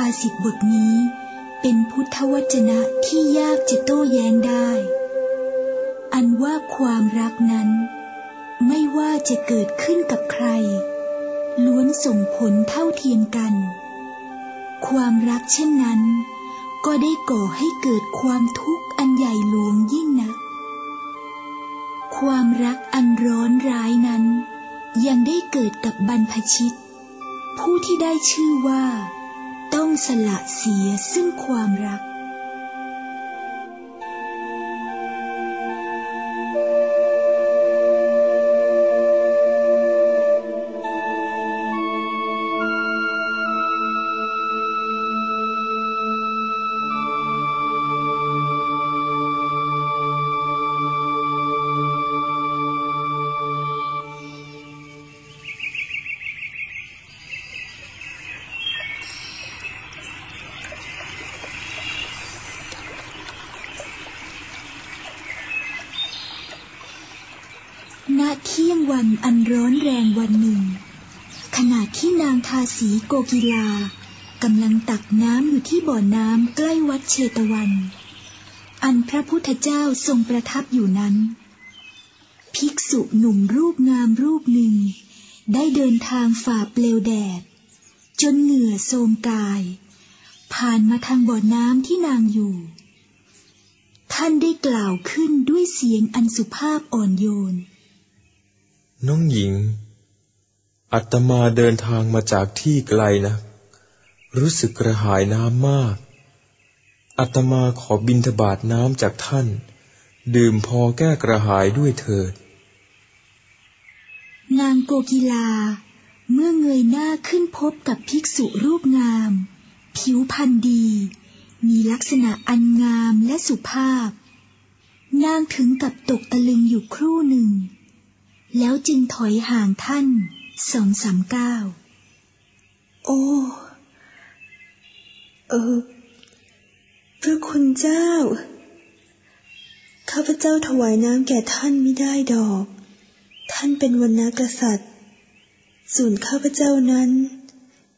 ธสุภาษิตบทนี้เป็นพุทธวจนะที่ยากจะโต้แย้งได้ อันว่าความรักนั้น ไม่ว่าจะเกิดขึ้นกับใคร ล้วนส่งผลเท่าเทียมกัน ความรักเช่นนั้น ก็ได้ก่อให้เกิดความทุกข์อันใหญ่หลวงยิ่งนัก ความรักอันร้อนร้ายนั้น ยังได้เกิดกับบรรพชิต ผู้ที่ได้ชื่อว่า สละเสียซึ่งความรัก โกกีลากำลังตักน้ำอยู่ที่บ่อน้ำใกล้วัดเชตวัน อันพระพุทธเจ้าทรงประทับอยู่นั้น ภิกษุหนุ่มรูปงามรูปหนึ่ง ได้เดินทางฝ่าเปลวแดด จนเหงื่อโทมกาย ผ่านมาทางบ่อน้ำที่นางอยู่ ท่านได้กล่าวขึ้นด้วยเสียงอันสุภาพอ่อนโยน น้องหญิง อัตมาเดินทางมาจากที่ไกลนะ รู้สึกกระหายน้ำมาก อัตมาขอบินทบาทน้ำจากท่าน ดื่มพอแก้กระหายด้วยเถิด นางโกกีลา เมื่อเงยหน้าขึ้นพบกับภิกษุรูปงาม ผิวพรรณดี มีลักษณะอันงามและสุภาพ นางถึงกับตกตะลึงอยู่ครู่หนึ่ง แล้วจึงถอยห่างท่าน สองสามเก้า โอ้ เออ พระคุณเจ้า ข้าพเจ้าถวายน้ำแก่ท่านไม่ได้ดอก ท่านเป็นวรรณกษัตริย์ ส่วนข้าพเจ้านั้น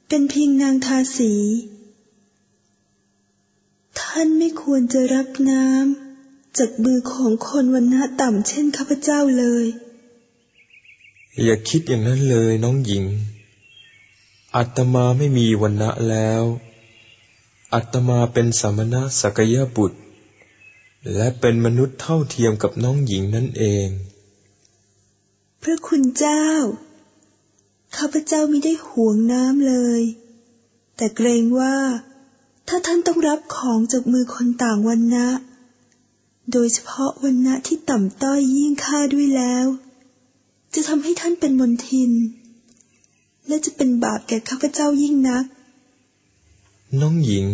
เป็นเพียงนางทาสี ท่านไม่ควรจะรับน้ำจากมือของคนวรรณะต่ำเช่นข้าพเจ้าเลย อย่าคิดอย่างนั้นเลยน้องหญิง อัตมาไม่มีวันณะแล้ว อัตมาเป็นสมณะสักยบุตร และเป็นมนุษย์เท่าเทียมกับน้องหญิงนั่นเอง เพระคุณเจ้า ข้าพเจ้าไม่ได้ห่วงน้ำเลย แต่เกรงว่า ถ้าท่านต้องรับของจากมือคนต่างวันนะ โดยเฉพาะวันนะที่ต่ำต้อยยิ่งค่าด้วยแล้ว จะทำให้ท่านเป็นมนทิน และจะเป็นบาปแก่ข้าพเจ้ายิ่งนัก น้องหญิง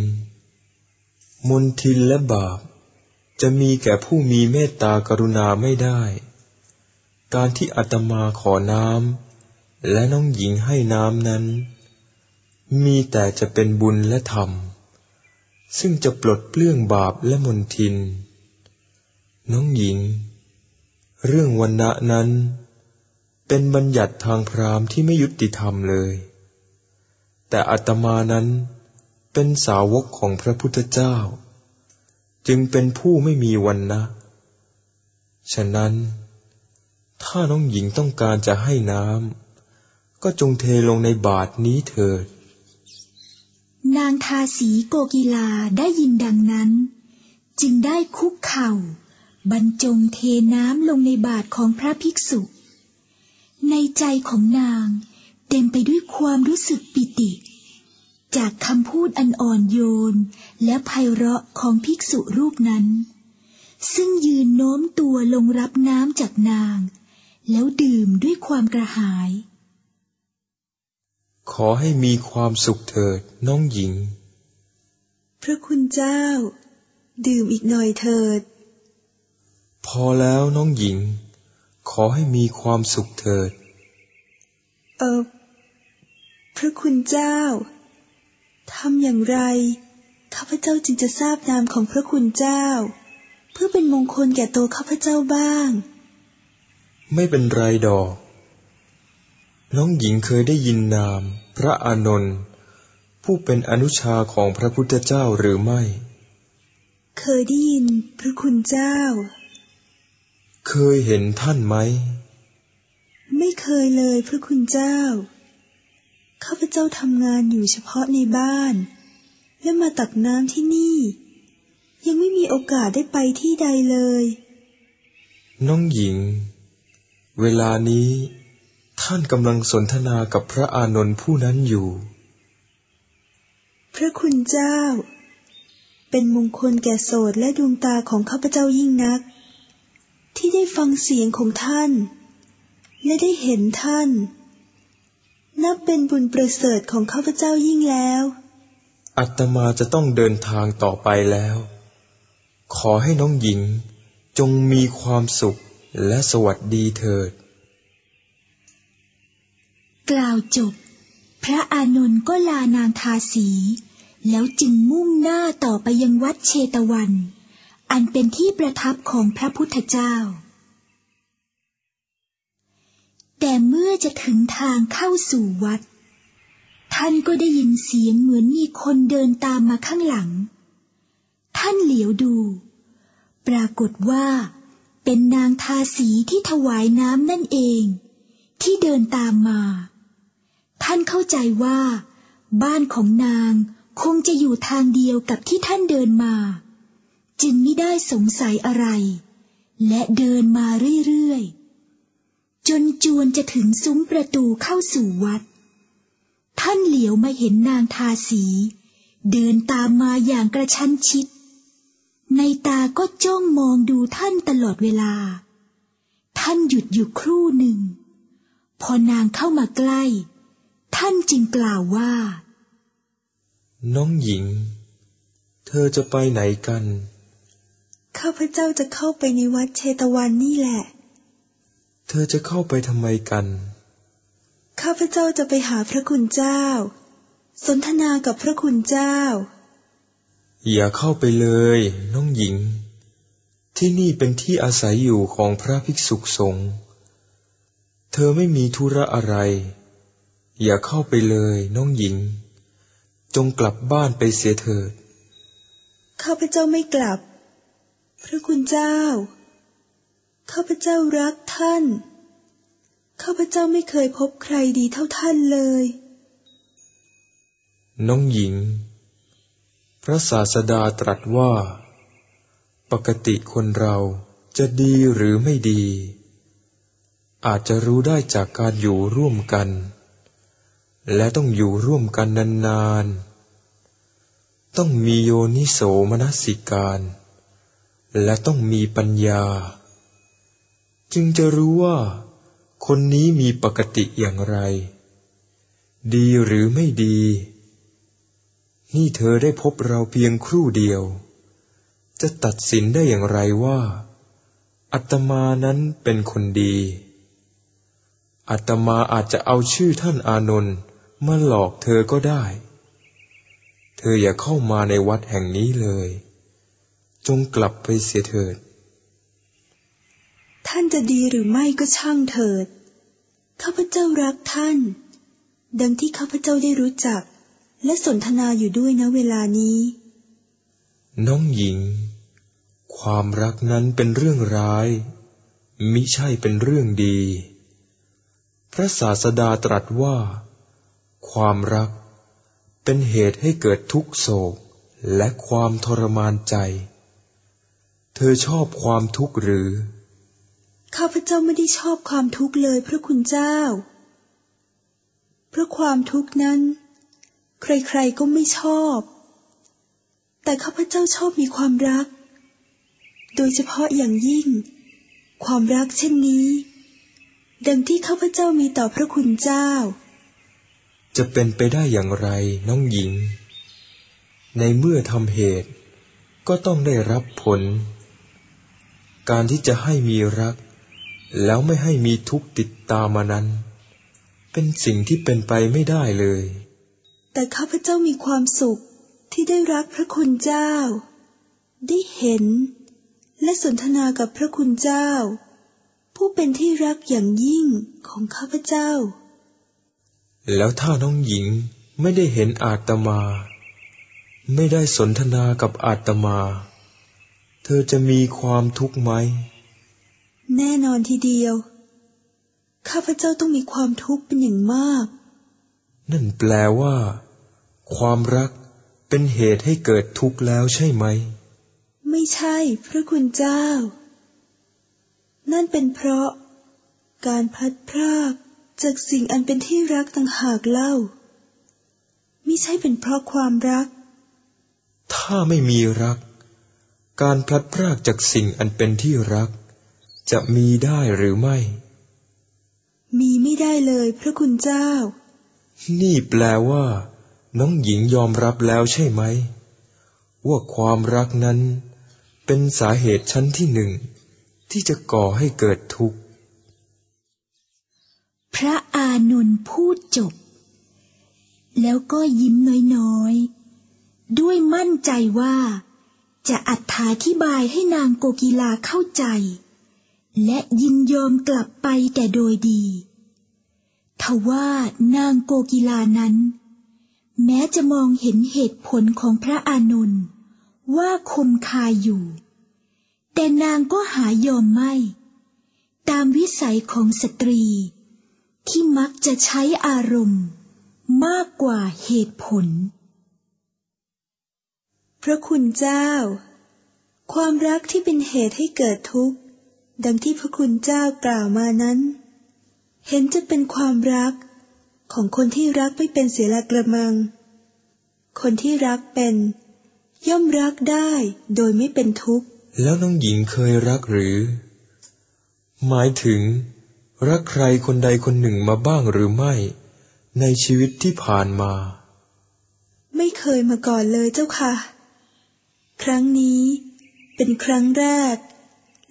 มนทินและบาป จะมีแก่ผู้มีเมตตากรุณาไม่ได้ การที่อาตมาขอน้ำและน้องหญิงให้น้ำนั้น มีแต่จะเป็นบุญและธรรม ซึ่งจะปลดเปลื้องบาปและมนทิน น้องหญิง เรื่องวันณะนั้น เป็นบัญญัติทางพราหมณ์ที่ไม่ยุติธรรมเลย แต่อาตมานั้นเป็นสาวกของพระพุทธเจ้า จึงเป็นผู้ไม่มีวันนะ ฉะนั้น ถ้าน้องหญิงต้องการจะให้น้ำก็จงเทลงในบาทนี้เถิด นางทาสีโกกีลาได้ยินดังนั้น จึงได้คุกเข่า บรรจงเทน้ำลงในบาทของพระภิกษุ ในใจของนางเต็มไปด้วยความรู้สึกปิติ จากคำพูดอันอ่อนโยนและไพเราะของภิกษุรูปนั้น ซึ่งยืนโน้มตัวลงรับน้ำจากนาง แล้วดื่มด้วยความกระหาย ขอให้มีความสุขเถิดน้องหญิง พระคุณเจ้า ดื่มอีกหน่อยเถิด พอแล้วน้องหญิง ขอให้มีความสุขเถิด เออ พระคุณเจ้า ทำอย่างไร ข้าพเจ้าจึงจะทราบนามของพระคุณเจ้า เพื่อเป็นมงคลแก่ตัวข้าพเจ้าบ้าง ไม่เป็นไรดอก น้องหญิงเคยได้ยินนาม พระอานนท์ผู้เป็นอนุชาของพระพุทธเจ้าหรือไม่ เคยได้ยินพระคุณเจ้า เคยเห็นท่านไหม ไม่เคยเลยพระคุณเจ้า ข้าพเจ้าทำงานอยู่เฉพาะในบ้าน และมาตักน้ำที่นี่ ยังไม่มีโอกาสได้ไปที่ใดเลย น้องหญิง เวลานี้ท่านกำลังสนทนากับพระอานนท์ผู้นั้นอยู่ พระคุณเจ้า เป็นมงคลแก่โสดและดวงตาของข้าพเจ้ายิ่งนัก ที่ได้ฟังเสียงของท่าน และได้เห็นท่าน นับเป็นบุญประเสริฐของข้าพเจ้ายิ่งแล้ว อัตมาจะต้องเดินทางต่อไปแล้ว ขอให้น้องหญิงจงมีความสุขและสวัสดีเถิด กล่าวจบ พระอานนท์ก็ลานางทาสี แล้วจึงมุ่งหน้าต่อไปยังวัดเชตวัน อันเป็นที่ประทับของพระพุทธเจ้า แต่เมื่อจะถึงทางเข้าสู่วัด ท่านก็ได้ยินเสียงเหมือนมีคนเดินตามมาข้างหลัง ท่านเหลียวดู ปรากฏว่าเป็นนางทาสีที่ถวายน้ำนั่นเอง ที่เดินตามมา ท่านเข้าใจว่า บ้านของนางคงจะอยู่ทางเดียวกับที่ท่านเดินมา จึงไม่ได้สงสัยอะไร และเดินมาเรื่อยๆ จนจวนจะถึงซุ้มประตูเข้าสู่วัด ท่านเหลียวมาเห็นนางทาสี เดินตามมาอย่างกระชั้นชิด ในตาก็จ้องมองดูท่านตลอดเวลา ท่านหยุดอยู่ครู่หนึ่ง พอนางเข้ามาใกล้ ท่านจึงกล่าวว่า น้องหญิง เธอจะไปไหนกัน ข้าพเจ้าจะเข้าไปในวัดเชตวันนี่แหละ เธอจะเข้าไปทำไมกัน ข้าพเจ้าจะไปหาพระคุณเจ้า สนทนากับพระคุณเจ้า อย่าเข้าไปเลย น้องหญิง ที่นี่เป็นที่อาศัยอยู่ของพระภิกษุสงฆ์เธอไม่มีธุระอะไร อย่าเข้าไปเลยน้องหญิง จงกลับบ้านไปเสียเถิด ข้าพเจ้าไม่กลับ พระคุณเจ้า ข้าพเจ้ารักท่าน ข้าพเจ้าไม่เคยพบใครดีเท่าท่านเลย น้องหญิง พระศาสดาตรัสว่า ปกติคนเราจะดีหรือไม่ดี อาจจะรู้ได้จากการอยู่ร่วมกัน และต้องอยู่ร่วมกันนานๆ ต้องมีโยนิโสมนสิการ และต้องมีปัญญา จึงจะรู้ว่า คนนี้มีปกติอย่างไร ดีหรือไม่ดี นี่เธอได้พบเราเพียงครู่เดียว จะตัดสินได้อย่างไรว่า อัตมานั้นเป็นคนดี อัตมาอาจจะเอาชื่อท่านอานนท์มาหลอกเธอก็ได้ เธออย่าเข้ามาในวัดแห่งนี้เลย จงกลับไปเสียเถิด ท่านจะดีหรือไม่ก็ช่างเถิด ข้าพเจ้ารักท่าน ดังที่ข้าพเจ้าได้รู้จัก และสนทนาอยู่ด้วยณเวลานี้ น้องหญิง ความรักนั้นเป็นเรื่องร้าย มิใช่เป็นเรื่องดี พระศาสดาตรัสว่า ความรักเป็นเหตุให้เกิดทุกโศกและความทรมานใจ เธอชอบความทุกข์หรือ ข้าพเจ้าไม่ได้ชอบความทุกข์เลยพระคุณเจ้า เพราะความทุกข์นั้น ใครๆก็ไม่ชอบ แต่ข้าพเจ้าชอบมีความรัก โดยเฉพาะอย่างยิ่ง ความรักเช่นนี้ ดังที่ข้าพเจ้ามีต่อพระคุณเจ้า จะเป็นไปได้อย่างไรน้องหญิง ในเมื่อทำเหตุก็ต้องได้รับผล การที่จะให้มีรัก แล้วไม่ให้มีทุกข์ติดตามมานั้น เป็นสิ่งที่เป็นไปไม่ได้เลย แต่ข้าพเจ้ามีความสุขที่ได้รักพระคุณเจ้า ได้เห็น และสนทนากับพระคุณเจ้า ผู้เป็นที่รักอย่างยิ่งของข้าพเจ้า แล้วถ้าน้องหญิงไม่ได้เห็นอาตมา ไม่ได้สนทนากับอาตมาเธอจะมีความทุกข์ไหม แน่นอนทีเดียว ข้าพเจ้าต้องมีความทุกข์เป็นอย่างมาก นั่นแปลว่า ความรักเป็นเหตุให้เกิดทุกข์แล้วใช่ไหม ไม่ใช่ พระคุณเจ้า นั่นเป็นเพราะ การพลัดพรากจากสิ่งอันเป็นที่รักต่างหากเล่า ไม่ใช่เป็นเพราะความรัก ถ้าไม่มีรัก การพลัดพรากจากสิ่งอันเป็นที่รัก จะมีได้หรือไม่ มีไม่ได้เลยพระคุณเจ้า นี่แปลว่า น้องหญิงยอมรับแล้วใช่ไหม ว่าความรักนั้น เป็นสาเหตุชั้นที่หนึ่ง ที่จะก่อให้เกิดทุกข์ พระอานนท์พูดจบ แล้วก็ยิ้มน้อยๆ ด้วยมั่นใจว่า จะอธิบายให้นางโกกีลาเข้าใจ และยินยอมกลับไปแต่โดยดี ทว่านางโกกีลานั้น แม้จะมองเห็นเหตุผลของพระอานนท์ว่าคมคายอยู่ แต่นางก็หายอมไม่ ตามวิสัยของสตรี ที่มักจะใช้อารมณ์ มากกว่าเหตุผล ระคุณเจ้า ความรักที่เป็นเหตุให้เกิดทุกข์ ดังที่พระคุณเจ้ากล่าวมานั้น เห็นจะเป็นความรักของคนที่รักไม่เป็นเสียละกระมัง คนที่รักเป็น ย่อมรักได้โดยไม่เป็นทุกข์ แล้วน้องหญิงเคยรักหรือ หมายถึง รักใครคนใดคนหนึ่งมาบ้างหรือไม่ ในชีวิตที่ผ่านมา ไม่เคยมาก่อนเลยเจ้าค่ะ ครั้งนี้เป็นครั้งแรก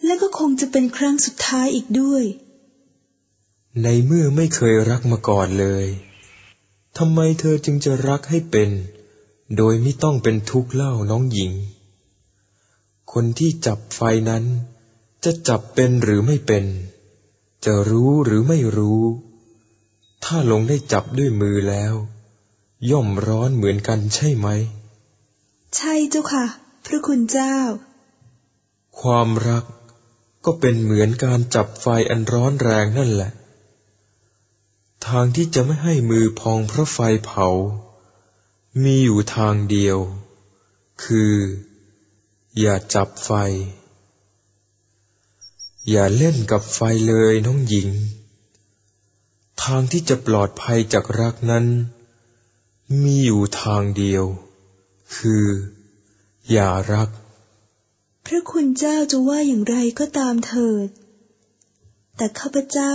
และก็คงจะเป็นครั้งสุดท้ายอีกด้วย ในเมื่อไม่เคยรักมาก่อนเลยทำไมเธอจึงจะรักให้เป็น โดยไม่ต้องเป็นทุกข์เล่าน้องหญิง คนที่จับไฟนั้น จะจับเป็นหรือไม่เป็น จะรู้หรือไม่รู้ ถ้าลงได้จับด้วยมือแล้ว ย่อมร้อนเหมือนกันใช่ไหม ใช่เจ้าค่ะ พระคุณเจ้า ความรักก็เป็นเหมือนการจับไฟอันร้อนแรงนั่นแหละ ทางที่จะไม่ให้มือพองเพราะไฟเผา มีอยู่ทางเดียว คือ อย่าจับไฟ อย่าเล่นกับไฟเลยน้องหญิง ทางที่จะปลอดภัยจากรักนั้น มีอยู่ทางเดียว คือ อย่ารัก พระคุณเจ้าจะว่าอย่างไรก็ตามเถิด แต่ข้าพเจ้า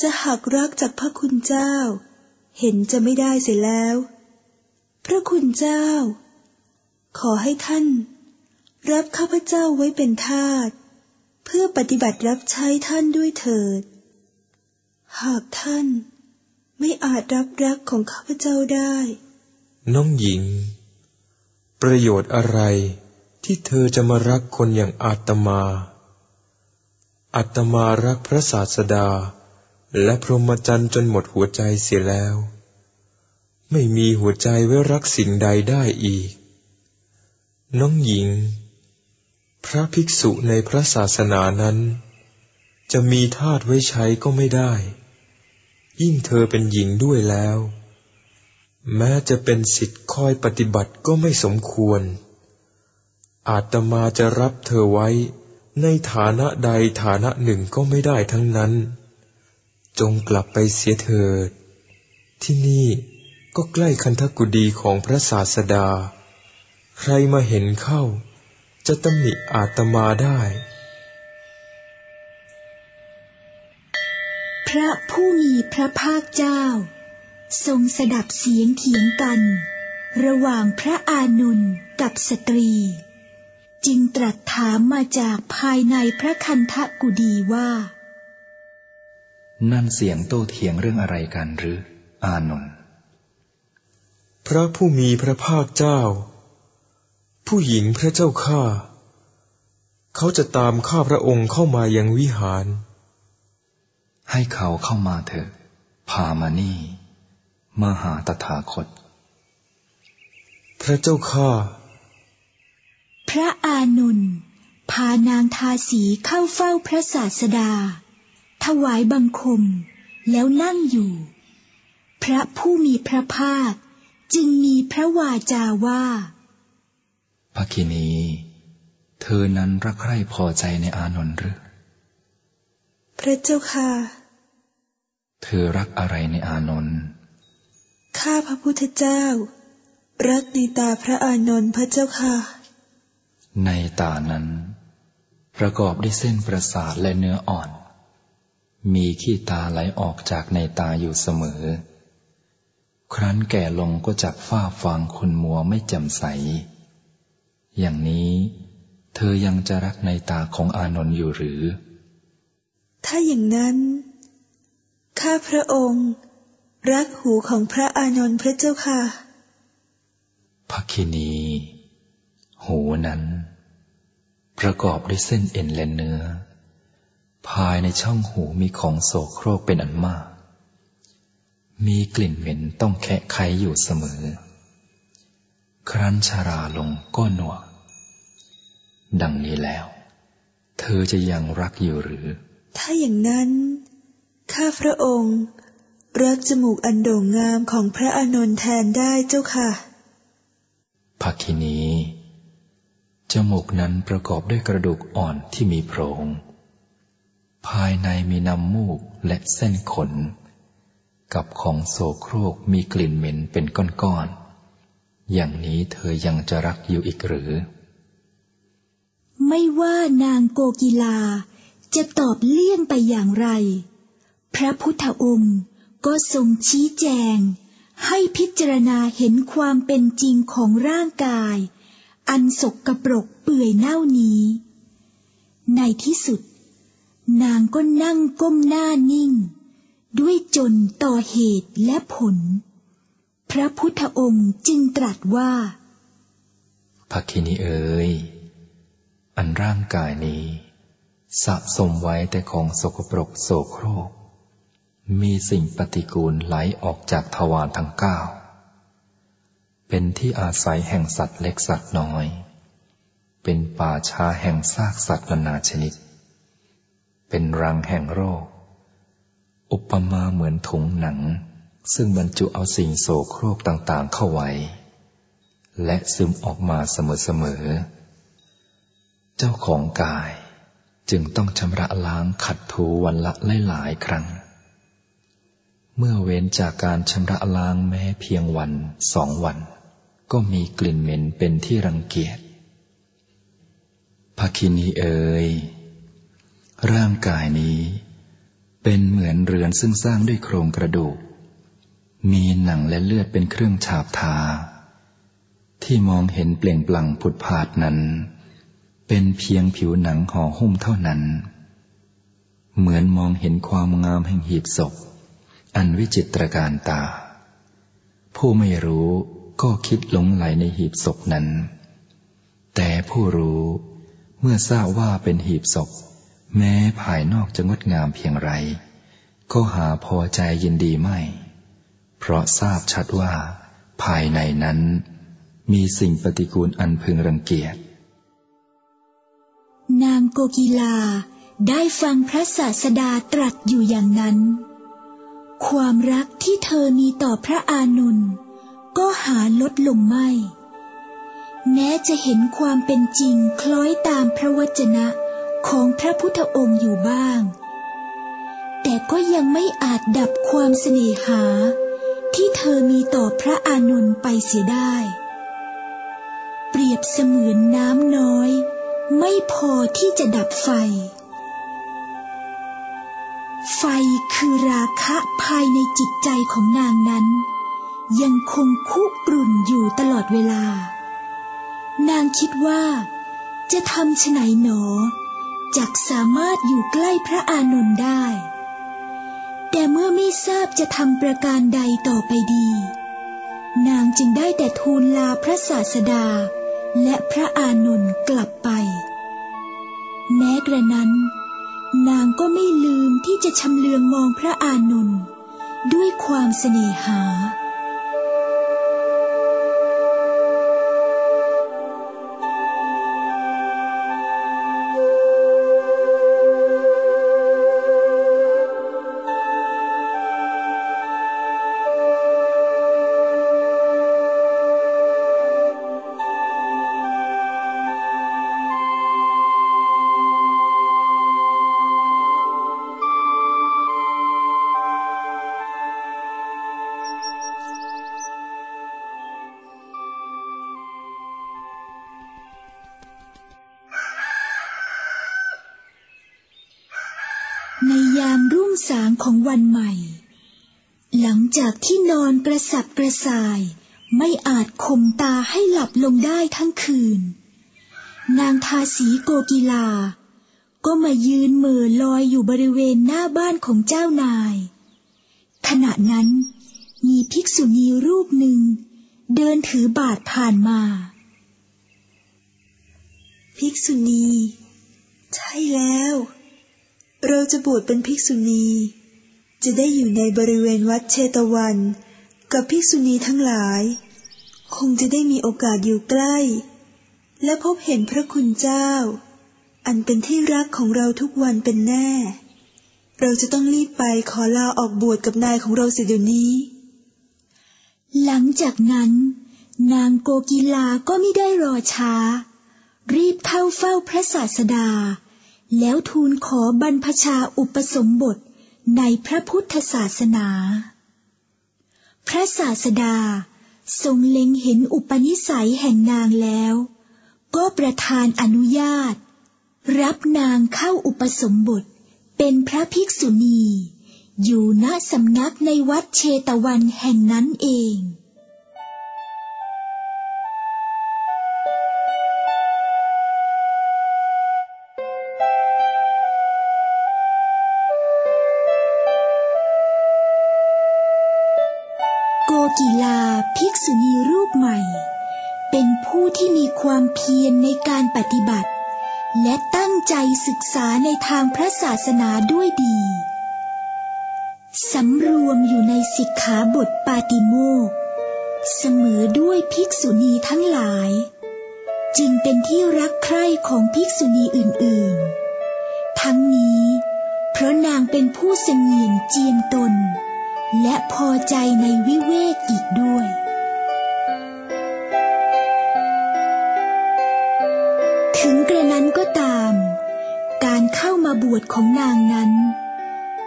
จะหักรักจากพระคุณเจ้า เห็นจะไม่ได้เสียแล้ว พระคุณเจ้า ขอให้ท่าน รับข้าพเจ้าไว้เป็นทาสเพื่อปฏิบัติรับใช้ท่านด้วยเถิด หากท่านไม่อาจรับรักของข้าพเจ้าได้ น้องหญิง ประโยชน์อะไรที่เธอจะมารักคนอย่างอาตมา อาตมารักพระศาสดา และพรหมจรรย์จนหมดหัวใจเสียแล้ว ไม่มีหัวใจไว้รักสิ่งใดได้อีก น้องหญิง พระภิกษุในพระศาสนานั้น จะมีทาสไว้ใช้ก็ไม่ได้ ยิ่งเธอเป็นหญิงด้วยแล้ว แม้จะเป็นสิทธิ์คอยปฏิบัติก็ไม่สมควร อาตมาจะรับเธอไว้ ในฐานะใดฐานะหนึ่งก็ไม่ได้ทั้งนั้น จงกลับไปเสียเถิด ที่นี่ก็ใกล้คันธกุดีของพระศาสดา ใครมาเห็นเข้า จะตำหนิอาตมาได้ พระผู้มีพระภาคเจ้า ทรงสดับเสียงเถียงกัน ระหว่างพระอานนท์กับสตรี จึงตรัสถามมาจากภายในพระคันธกุดีว่า นั่นเสียงโต้เถียงเรื่องอะไรกันหรือ อานนท์พระผู้มีพระภาคเจ้า ผู้หญิงพระเจ้าข้าเขาจะตามข้าพระองค์เข้ามายังวิหาร ให้เขาเข้ามาเถอะพามานี่ มาหาตถาคต พระเจ้าข้าพระอานนท์พานางทาสีเข้าเฝ้าพระศาสดา ถวายบังคมแล้วนั่งอยู่ พระผู้มีพระภาคจึงมีพระวาจาว่าภคินี เธอนั้นรักใคร่พอใจในอานนท์หรือ พระเจ้าค่ะ เธอรักอะไรในอานนท์ ข้าพระพุทธเจ้า รักในตาพระอานนท์พระเจ้าค่ะ ในตานั้น ประกอบด้วยเส้นประสาทและเนื้ออ่อน มีขี้ตาไหลออกจากในตาอยู่เสมอ ครั้นแก่ลงก็จับฝ้าฟางคุณมัวไม่แจ่มใส อย่างนี้เธอยังจะรักในตาของอานนท์อยู่หรือ ถ้าอย่างนั้น ข้าพระองค์ รักหูของพระอานนท์พระเจ้าค่ะภคินี หูนั้น ประกอบด้วยเส้นเอ็นและเนื้อ ภายในช่องหูมีของโสโครกเป็นอันมาก มีกลิ่นเหม็นต้องแคะไขอยู่เสมอ ครั้นชาราลงก็หนวก ดังนี้แล้ว เธอจะยังรักอยู่หรือ ถ้าอย่างนั้น ข้าพระองค์ รักจมูกอันโด่งงามของพระอานนท์แทนได้เจ้าค่ะภคินีจมูกนั้นประกอบด้วยกระดูกอ่อนที่มีโพรง ภายในมีน้ำมูกและเส้นขน กับของโสโครกมีกลิ่นเหม็นเป็นก้อนๆ อย่างนี้เธอยังจะรักอยู่อีกหรือ ไม่ว่านางโกกีลาจะตอบเลี่ยงไปอย่างไร พระพุทธองค์ ก็ทรงชี้แจง ให้พิจารณาเห็นความเป็นจริงของร่างกาย อันสกกระปรกเปื่อยเน่านี้ ในที่สุด นางก็นั่งก้มหน้านิ่ง ด้วยจนต่อเหตุและผล พระพุทธองค์จึงตรัสว่าภคินีเอ๋ยอันร่างกายนี้ สะสมไว้แต่ของสกปรกโสโครก มีสิ่งปฏิกูลไหลออกจากทวารทั้งเก้า เป็นที่อาศัยแห่งสัตว์เล็กสัตว์น้อย เป็นป่าช้าแห่งซากสัตว์นานาชนิด เป็นรังแห่งโรค อุปมาเหมือนถุงหนัง ซึ่งบรรจุเอาสิ่งโสโครกต่างๆเข้าไว้ และซึมออกมาเสมอๆ เจ้าของกายจึงต้องชำระล้างขัดถูวันละหลายๆครั้ง เมื่อเว้นจากการชำระล้างแม้เพียงวันสองวัน ก็มีกลิ่นเหม็นเป็นที่รังเกียจภคินีเอ๋ยร่างกายนี้ เป็นเหมือนเรือนซึ่งสร้างด้วยโครงกระดูก มีหนังและเลือดเป็นเครื่องฉาบทา ที่มองเห็นเปล่งปลั่งผุดผาดนั้น เป็นเพียงผิวหนังห่อหุ้มเท่านั้น เหมือนมองเห็นความงามแห่งหีบศพ อันวิจิตรการตา ผู้ไม่รู้ก็คิดหลงไหลในหีบศพนั้น แต่ผู้รู้เมื่อทราบว่าเป็นหีบศพ แม้ภายนอกจะงดงามเพียงไร ก็หาพอใจยินดีไม่ เพราะทราบชัดว่า ภายในนั้น มีสิ่งปฏิกูลอันพึงรังเกียจ นางโกกีลาได้ฟังพระศาสดาตรัสอยู่อย่างนั้น ความรักที่เธอมีต่อพระอานนท์ก็หาลดลงไม่ แม้จะเห็นความเป็นจริงคล้อยตามพระวจนะของพระพุทธองค์อยู่บ้าง แต่ก็ยังไม่อาจดับความเสน่หา ที่เธอมีต่อพระอานนท์ไปเสียได้ เปรียบเสมือนน้ำน้อย ไม่พอที่จะดับไฟ ไฟคือราคะภายในจิตใจของนางนั้น ยังคงคุกรุ่นอยู่ตลอดเวลา นางคิดว่า จะทำไฉนหนอจักสามารถอยู่ใกล้พระอานนท์ได้ แต่เมื่อไม่ทราบจะทำประการใดต่อไปดี นางจึงได้แต่ทูลลาพระศาสดา และพระอานนท์กลับไป แม้กระนั้น นางก็ไม่ลืมที่จะชำเลืองมองพระอานนท์ด้วยความเสน่หา สับกระส่ายไม่อาจข่มตาให้หลับลงได้ทั้งคืน นางทาสีโกกีลา ก็มายืนเมื่อลอยอยู่บริเวณหน้าบ้านของเจ้านาย ขณะนั้นมีภิกษุณีรูปหนึ่ง เดินถือบาทผ่านมา ภิกษุณี ใช่แล้ว เราจะบวชเป็นภิกษุณี จะได้อยู่ในบริเวณวัดเชตวัน กับภิกษุณีทั้งหลาย คงจะได้มีโอกาสอยู่ใกล้ และพบเห็นพระคุณเจ้า อันเป็นที่รักของเราทุกวันเป็นแน่ เราจะต้องรีบไปขอลาออกบวชกับนายของเราเสียเดี๋ยวนี้ หลังจากนั้น นางโกกีลาก็ไม่ได้รอช้า รีบเข้าเฝ้าพระศาสดา แล้วทูลขอบรรพชาอุปสมบทในพระพุทธศาสนา พระศาสดาทรงเล็งเห็นอุปนิสัยแห่งนางแล้ว ก็ประทานอนุญาต รับนางเข้าอุปสมบทเป็นพระภิกษุณี อยู่ณสำนักในวัดเชตวันแห่งนั้นเอง มีความเพียรในการปฏิบัติ และตั้งใจศึกษาในทางพระศาสนาด้วยดีสำรวมอยู่ในสิกขาบทปาติโมกเสมอด้วยภิกษุณีทั้งหลาย จึงเป็นที่รักใคร่ของภิกษุณีอื่นๆ ทั้งนี้ เพราะนางเป็นผู้เสงี่ยมเจียมตน และพอใจในวิเวกอีกด้วย บวชของนางนั้น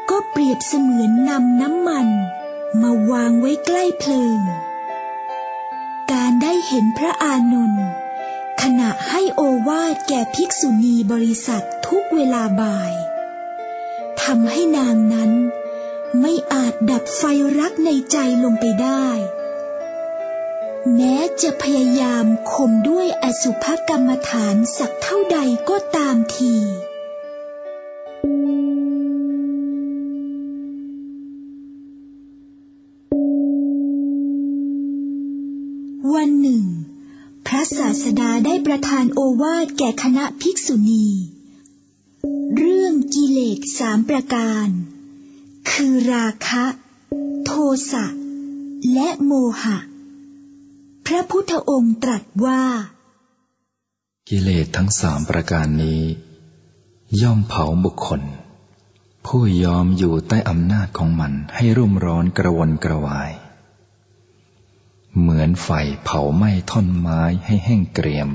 ก็เปรียบเสมือนนำน้ำมันมาวางไว้ใกล้เพลิง การได้เห็นพระอานนท์ขณะให้โอวาดแก่ภิกษุณีบริษัททุกเวลาบ่ายทำให้นางนั้นไม่อาจดับไฟรักในใจลงไปได้ แม้จะพยายามข่มด้วยอสุภกรรมฐานสักเท่าใดก็ตามที สดาได้ประทานโอวาทแก่คณะภิกษุณี เรื่องกิเลสสามประการ คือราคะ โทสะ และโมหะ พระพุทธองค์ตรัสว่า กิเลสทั้งสามประการนี้ ย่อมเผาบุคคล ผู้ยอมอยู่ใต้อำนาจของมันให้รุ่มร้อนกระวนกระวาย เหมือนไฟเผาไหม้ท่อนไม้ให้แห้งเกรียม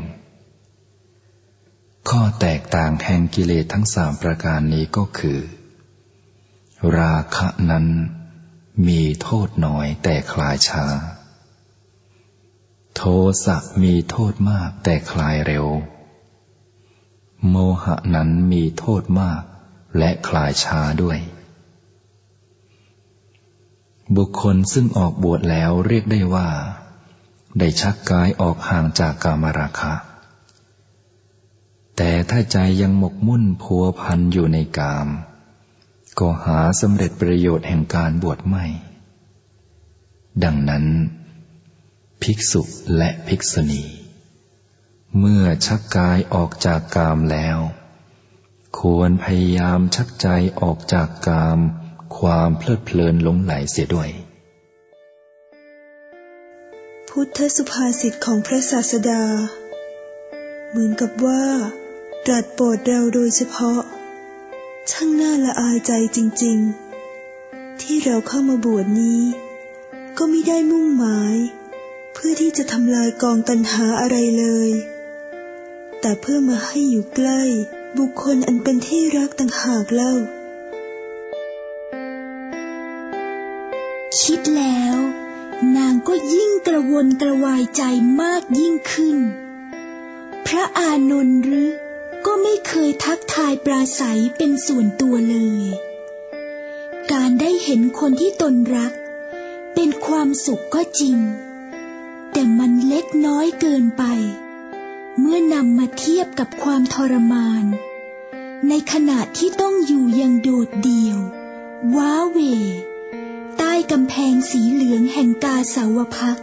ข้อแตกต่างแห่งกิเลสทั้งสามประการนี้ก็คือ ราคะนั้นมีโทษน้อยแต่คลายช้า โทสะมีโทษมากแต่คลายเร็ว โมหะนั้นมีโทษมากและคลายช้าด้วย บุคคลซึ่งออกบวชแล้วเรียกได้ว่า ได้ชักกายออกห่างจากกามราคะ แต่ถ้าใจยังหมกมุ่นพัวพันอยู่ในกาม ก็หาสำเร็จประโยชน์แห่งการบวชไม่ ดังนั้น ภิกษุและภิกษุณี เมื่อชักกายออกจากกามแล้ว ควรพยายามชักใจออกจากกาม ความเพลิดเพลินหลงไหลเสียด้วย พุทธสุภาษิตของพระศาสดา เหมือนกับว่าตรัสโปรดเราโดยเฉพาะ ช่างน่าละอายใจจริง ๆ ที่เราเข้ามาบวชนี้ ก็ไม่ได้มุ่งหมาย เพื่อที่จะทำลายกองตันหาอะไรเลย แต่เพื่อมาให้อยู่ใกล้บุคคลอันเป็นที่รักต่างหากเล่า คิดแล้ว นางก็ยิ่งกระวนกระวายใจมากยิ่งขึ้น พระอานนท์หรือก็ไม่เคยทักทายปราศัยเป็นส่วนตัวเลย การได้เห็นคนที่ตนรัก เป็นความสุขก็จริง แต่มันเล็กน้อยเกินไป เมื่อนำมาเทียบกับความทรมาน ในขณะที่ต้องอยู่อย่างโดดเดี่ยว ว้าเว ใต้กำแพงสีเหลืองแห่งกาสาวพัก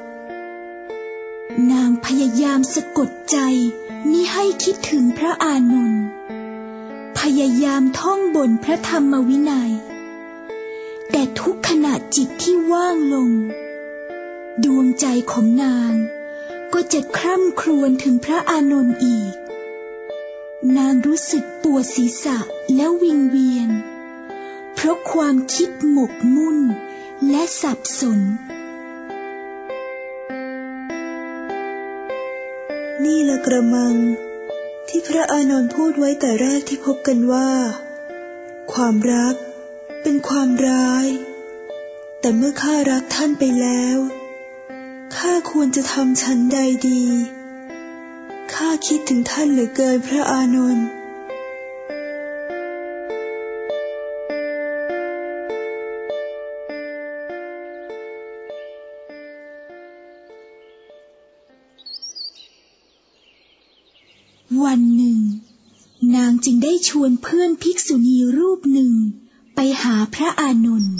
นางพยายามสะกดใจมิให้คิดถึงพระอานนท์พยายามท่องบนพระธรรมวินัย แต่ทุกขณะจิตที่ว่างลง ดวงใจของนางก็จะคร่ำครวญถึงพระอานนท์อีก นางรู้สึกปวดศีรษะแล้ววิงเวียน เพราะความคิดหมกมุ่น และสับสน นี่ละกระมัง ที่พระอานนท์พูดไว้แต่แรกที่พบกันว่า ความรักเป็นความร้าย แต่เมื่อข้ารักท่านไปแล้วข้าควรจะทำฉันใดดีข้าคิดถึงท่านเหลือเกินพระอานนท์ ชวนเพื่อนภิกษุณีรูปหนึ่งไปหาพระอานนท์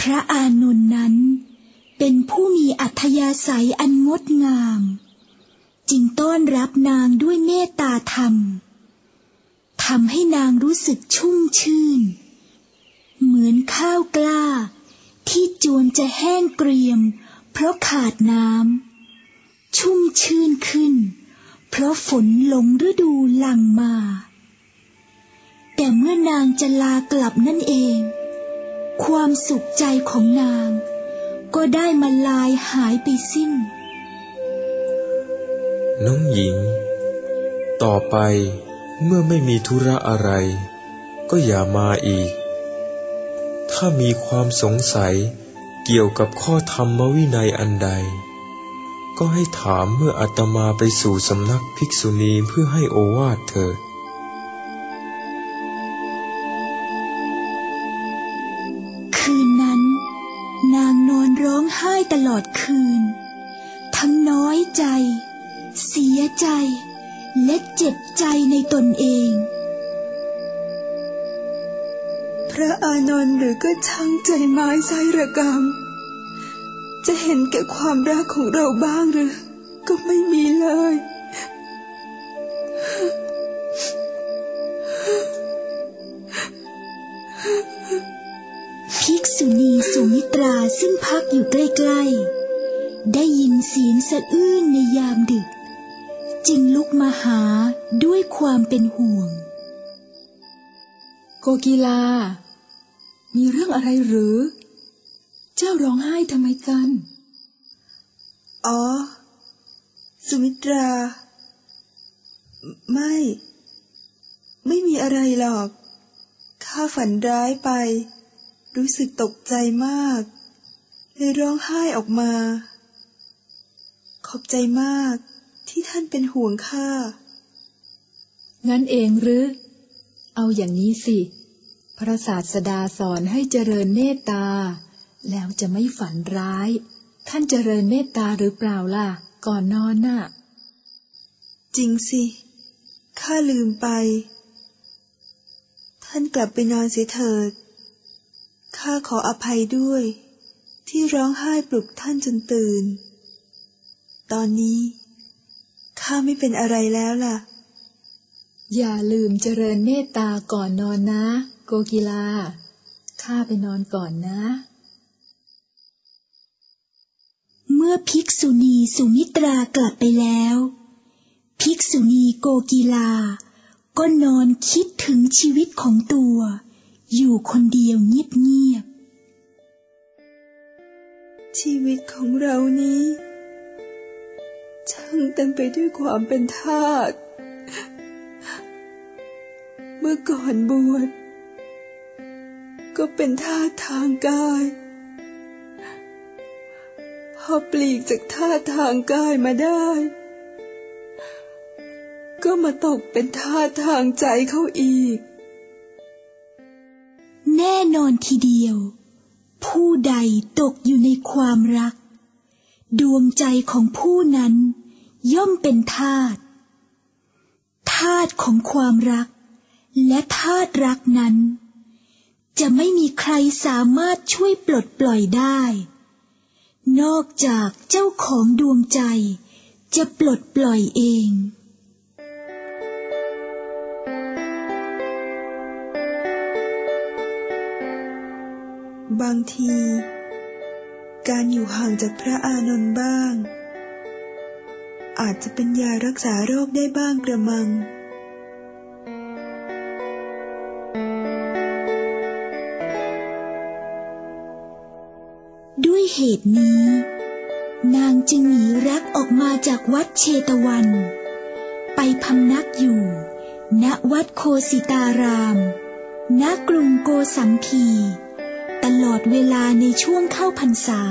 พระอานนท์นั้นเป็นผู้มีอัธยาศัยอันงดงาม จึงต้อนรับนางด้วยเมตตาธรรมทำให้นางรู้สึกชุ่มชื่น เหมือนข้าวกล้า ที่จวนจะแห้งเกรียม เพราะขาดน้ำชุ่มชื่นขึ้น เพราะฝนหลงฤดูหลั่งมา แต่เมื่อนางจะลากลับนั่นเอง ความสุขใจของนาง ก็ได้มาลายหายไปสิ้น น้องหญิง ต่อไปเมื่อไม่มีธุระอะไร ก็อย่ามาอีก ถ้ามีความสงสัยเกี่ยวกับข้อธรรมวินัยอันใด ก็ให้ถามเมื่ออาตมาไปสู่สำนักภิกษุณีเพื่อให้โอวาทเถิด ลอดคืน ทั้งน้อยใจ เสียใจ และเจ็บใจในตนเอง พระอานนท์หรือก็ช่างใจไม้ไซระกรรม จะเห็นแก่ความรักของเราบ้างหรือ ก็ไม่มีเลย อยู่ใกล้ๆ ได้ยินเสียงสะอื้นในยามดึก จึงลุกมาหาด้วยความเป็นห่วง โกกีลา มีเรื่องอะไรหรือ เจ้าร้องไห้ทำไมกัน อ๋อ สุมิตรา ไม่ ไม่มีอะไรหรอก ข้าฝันร้ายไป รู้สึกตกใจมาก เลยร้องไห้ออกมา ขอบใจมากที่ท่านเป็นห่วงข้า งั้นเองหรือ เอาอย่างนี้สิ พระศาสดาสอนให้เจริญเมตตา แล้วจะไม่ฝันร้าย ท่านเจริญเมตตาหรือเปล่าล่ะ ก่อนนอนน่ะ จริงสิ ข้าลืมไป ท่านกลับไปนอนเสียเถิด ข้าขออภัยด้วย ที่ร้องไห้ปลุกท่านจนตื่น ตอนนี้ ข้าไม่เป็นอะไรแล้วล่ะ อย่าลืมเจริญเมตตาก่อนนอนนะ โกกีลา ข้าไปนอนก่อนนะ เมื่อภิกษุณีสุมิตรากลับไปแล้ว ภิกษุณีโกกีลา ก็นอนคิดถึงชีวิตของตัว อยู่คนเดียวเงียบๆ ชีวิตของเรานี้ ช่างเต็มไปด้วยความเป็นทาส เมื่อก่อนบวชก็เป็นทาสทางกาย พอปลีกจากท่าทางกายมาได้ ก็มาตกเป็นท่าทางใจเขาอีก แน่นอนทีเดียว ผู้ใดตกอยู่ในความรัก ดวงใจของผู้นั้นย่อมเป็นธาตุธาตุของความรัก และธาตุรักนั้น จะไม่มีใครสามารถช่วยปลดปล่อยได้ นอกจากเจ้าของดวงใจจะปลดปล่อยเอง บางที การอยู่ห่างจากพระอานนท์บ้าง อาจจะเป็นยารักษาโรคได้บ้างกระมังด้วยเหตุนี้ นางจึงหนีรักออกมาจากวัดเชตวัน ไปพำนักอยู่ ณวัดโคสิตาราม ณกรุงโกสัมพี ตลอดเวลาในช่วงเข้าพรรษา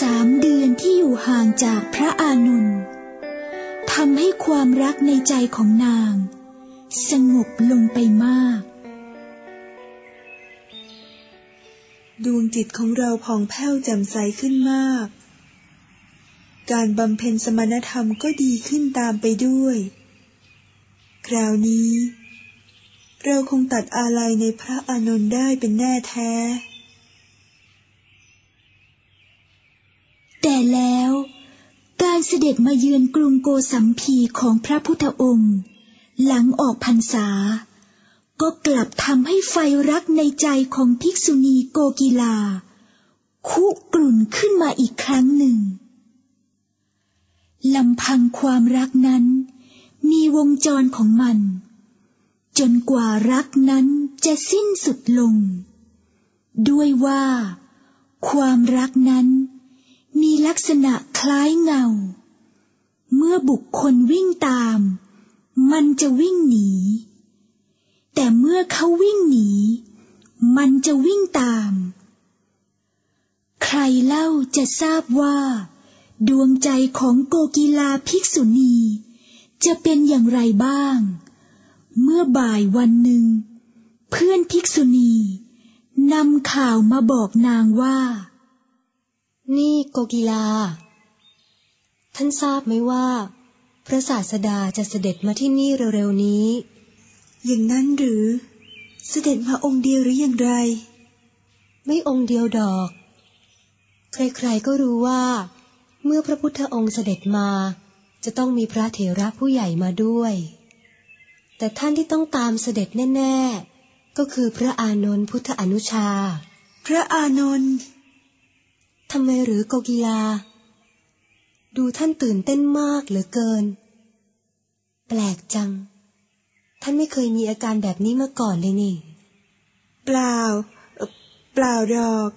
สามเดือนที่อยู่ห่างจากพระอานนท์ทำให้ความรักในใจของนาง สงบลงไปมาก ดวงจิตของเราผ่องแผ้วแจ่มใสขึ้นมาก การบำเพ็ญสมณธรรมก็ดีขึ้นตามไปด้วย คราวนี้ เราคงตัดอาลัยในพระอานนท์ได้เป็นแน่แท้ แต่แล้วการเสด็จมาเยือนกรุงโกสัมพีของพระพุทธองค์ หลังออกพรรษา ก็กลับทำให้ไฟรักในใจของภิกษุณีโกกีลา คุกรุ่นขึ้นมาอีกครั้งหนึ่งลำพังความรักนั้น มีวงจรของมัน จนกว่ารักนั้นจะสิ้นสุดลง ด้วยว่า ความรักนั้น มีลักษณะคล้ายเงา เมื่อบุคคลวิ่งตาม มันจะวิ่งหนี แต่เมื่อเขาวิ่งหนี มันจะวิ่งตาม ใครเล่าจะทราบว่า ดวงใจของโกกีลาภิกษุณี จะเป็นอย่างไรบ้าง เมื่อบ่ายวันหนึ่ง เพื่อนภิกษุณีนำข่าวมาบอกนางว่า นี่โกกีลา ท่านทราบไหมว่า พระศาสดาจะเสด็จมาที่นี่เร็วๆนี้ อย่างนั้นหรือ เสด็จมาองค์เดียวหรืออย่างไร ไม่องค์เดียวดอก ใครๆก็รู้ว่า เมื่อพระพุทธองค์เสด็จมาจะต้องมีพระเถระผู้ใหญ่มาด้วย แต่ท่านที่ต้องตามเสด็จแน่ ๆ ก็คือพระอานนท์พุทธอนุชา พระอานนท์ทำไมหรือโกกีลา ดูท่านตื่นเต้นมากเหลือเกิน แปลกจัง ท่านไม่เคยมีอาการแบบนี้มาก่อนเลยนี่ เปล่า เปล่าดอก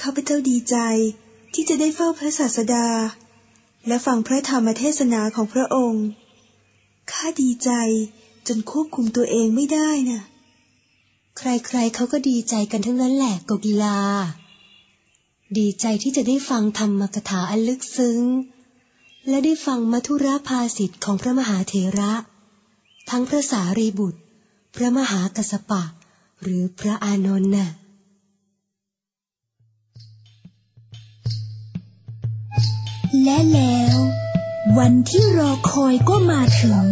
ข้าพเจ้าดีใจที่จะได้เฝ้าพระศาสดา และฟังพระธรรมเทศนาของพระองค์ ข้าดีใจ จนควบคุมตัวเองไม่ได้นะ่ะ ใครๆเขาก็ดีใจกันทั้งนั้นแหละกกีลา ดีใจที่จะได้ฟังธรรมกถาอันลึกซึ้ง และได้ฟังมัทุราภาสิทธิ์ของพระมหาเถระ ทั้งพระสารีบุตร พระมหากัสปะ หรือพระอานนท์น่ะและแล้ว วันที่รอคอยก็มาถึง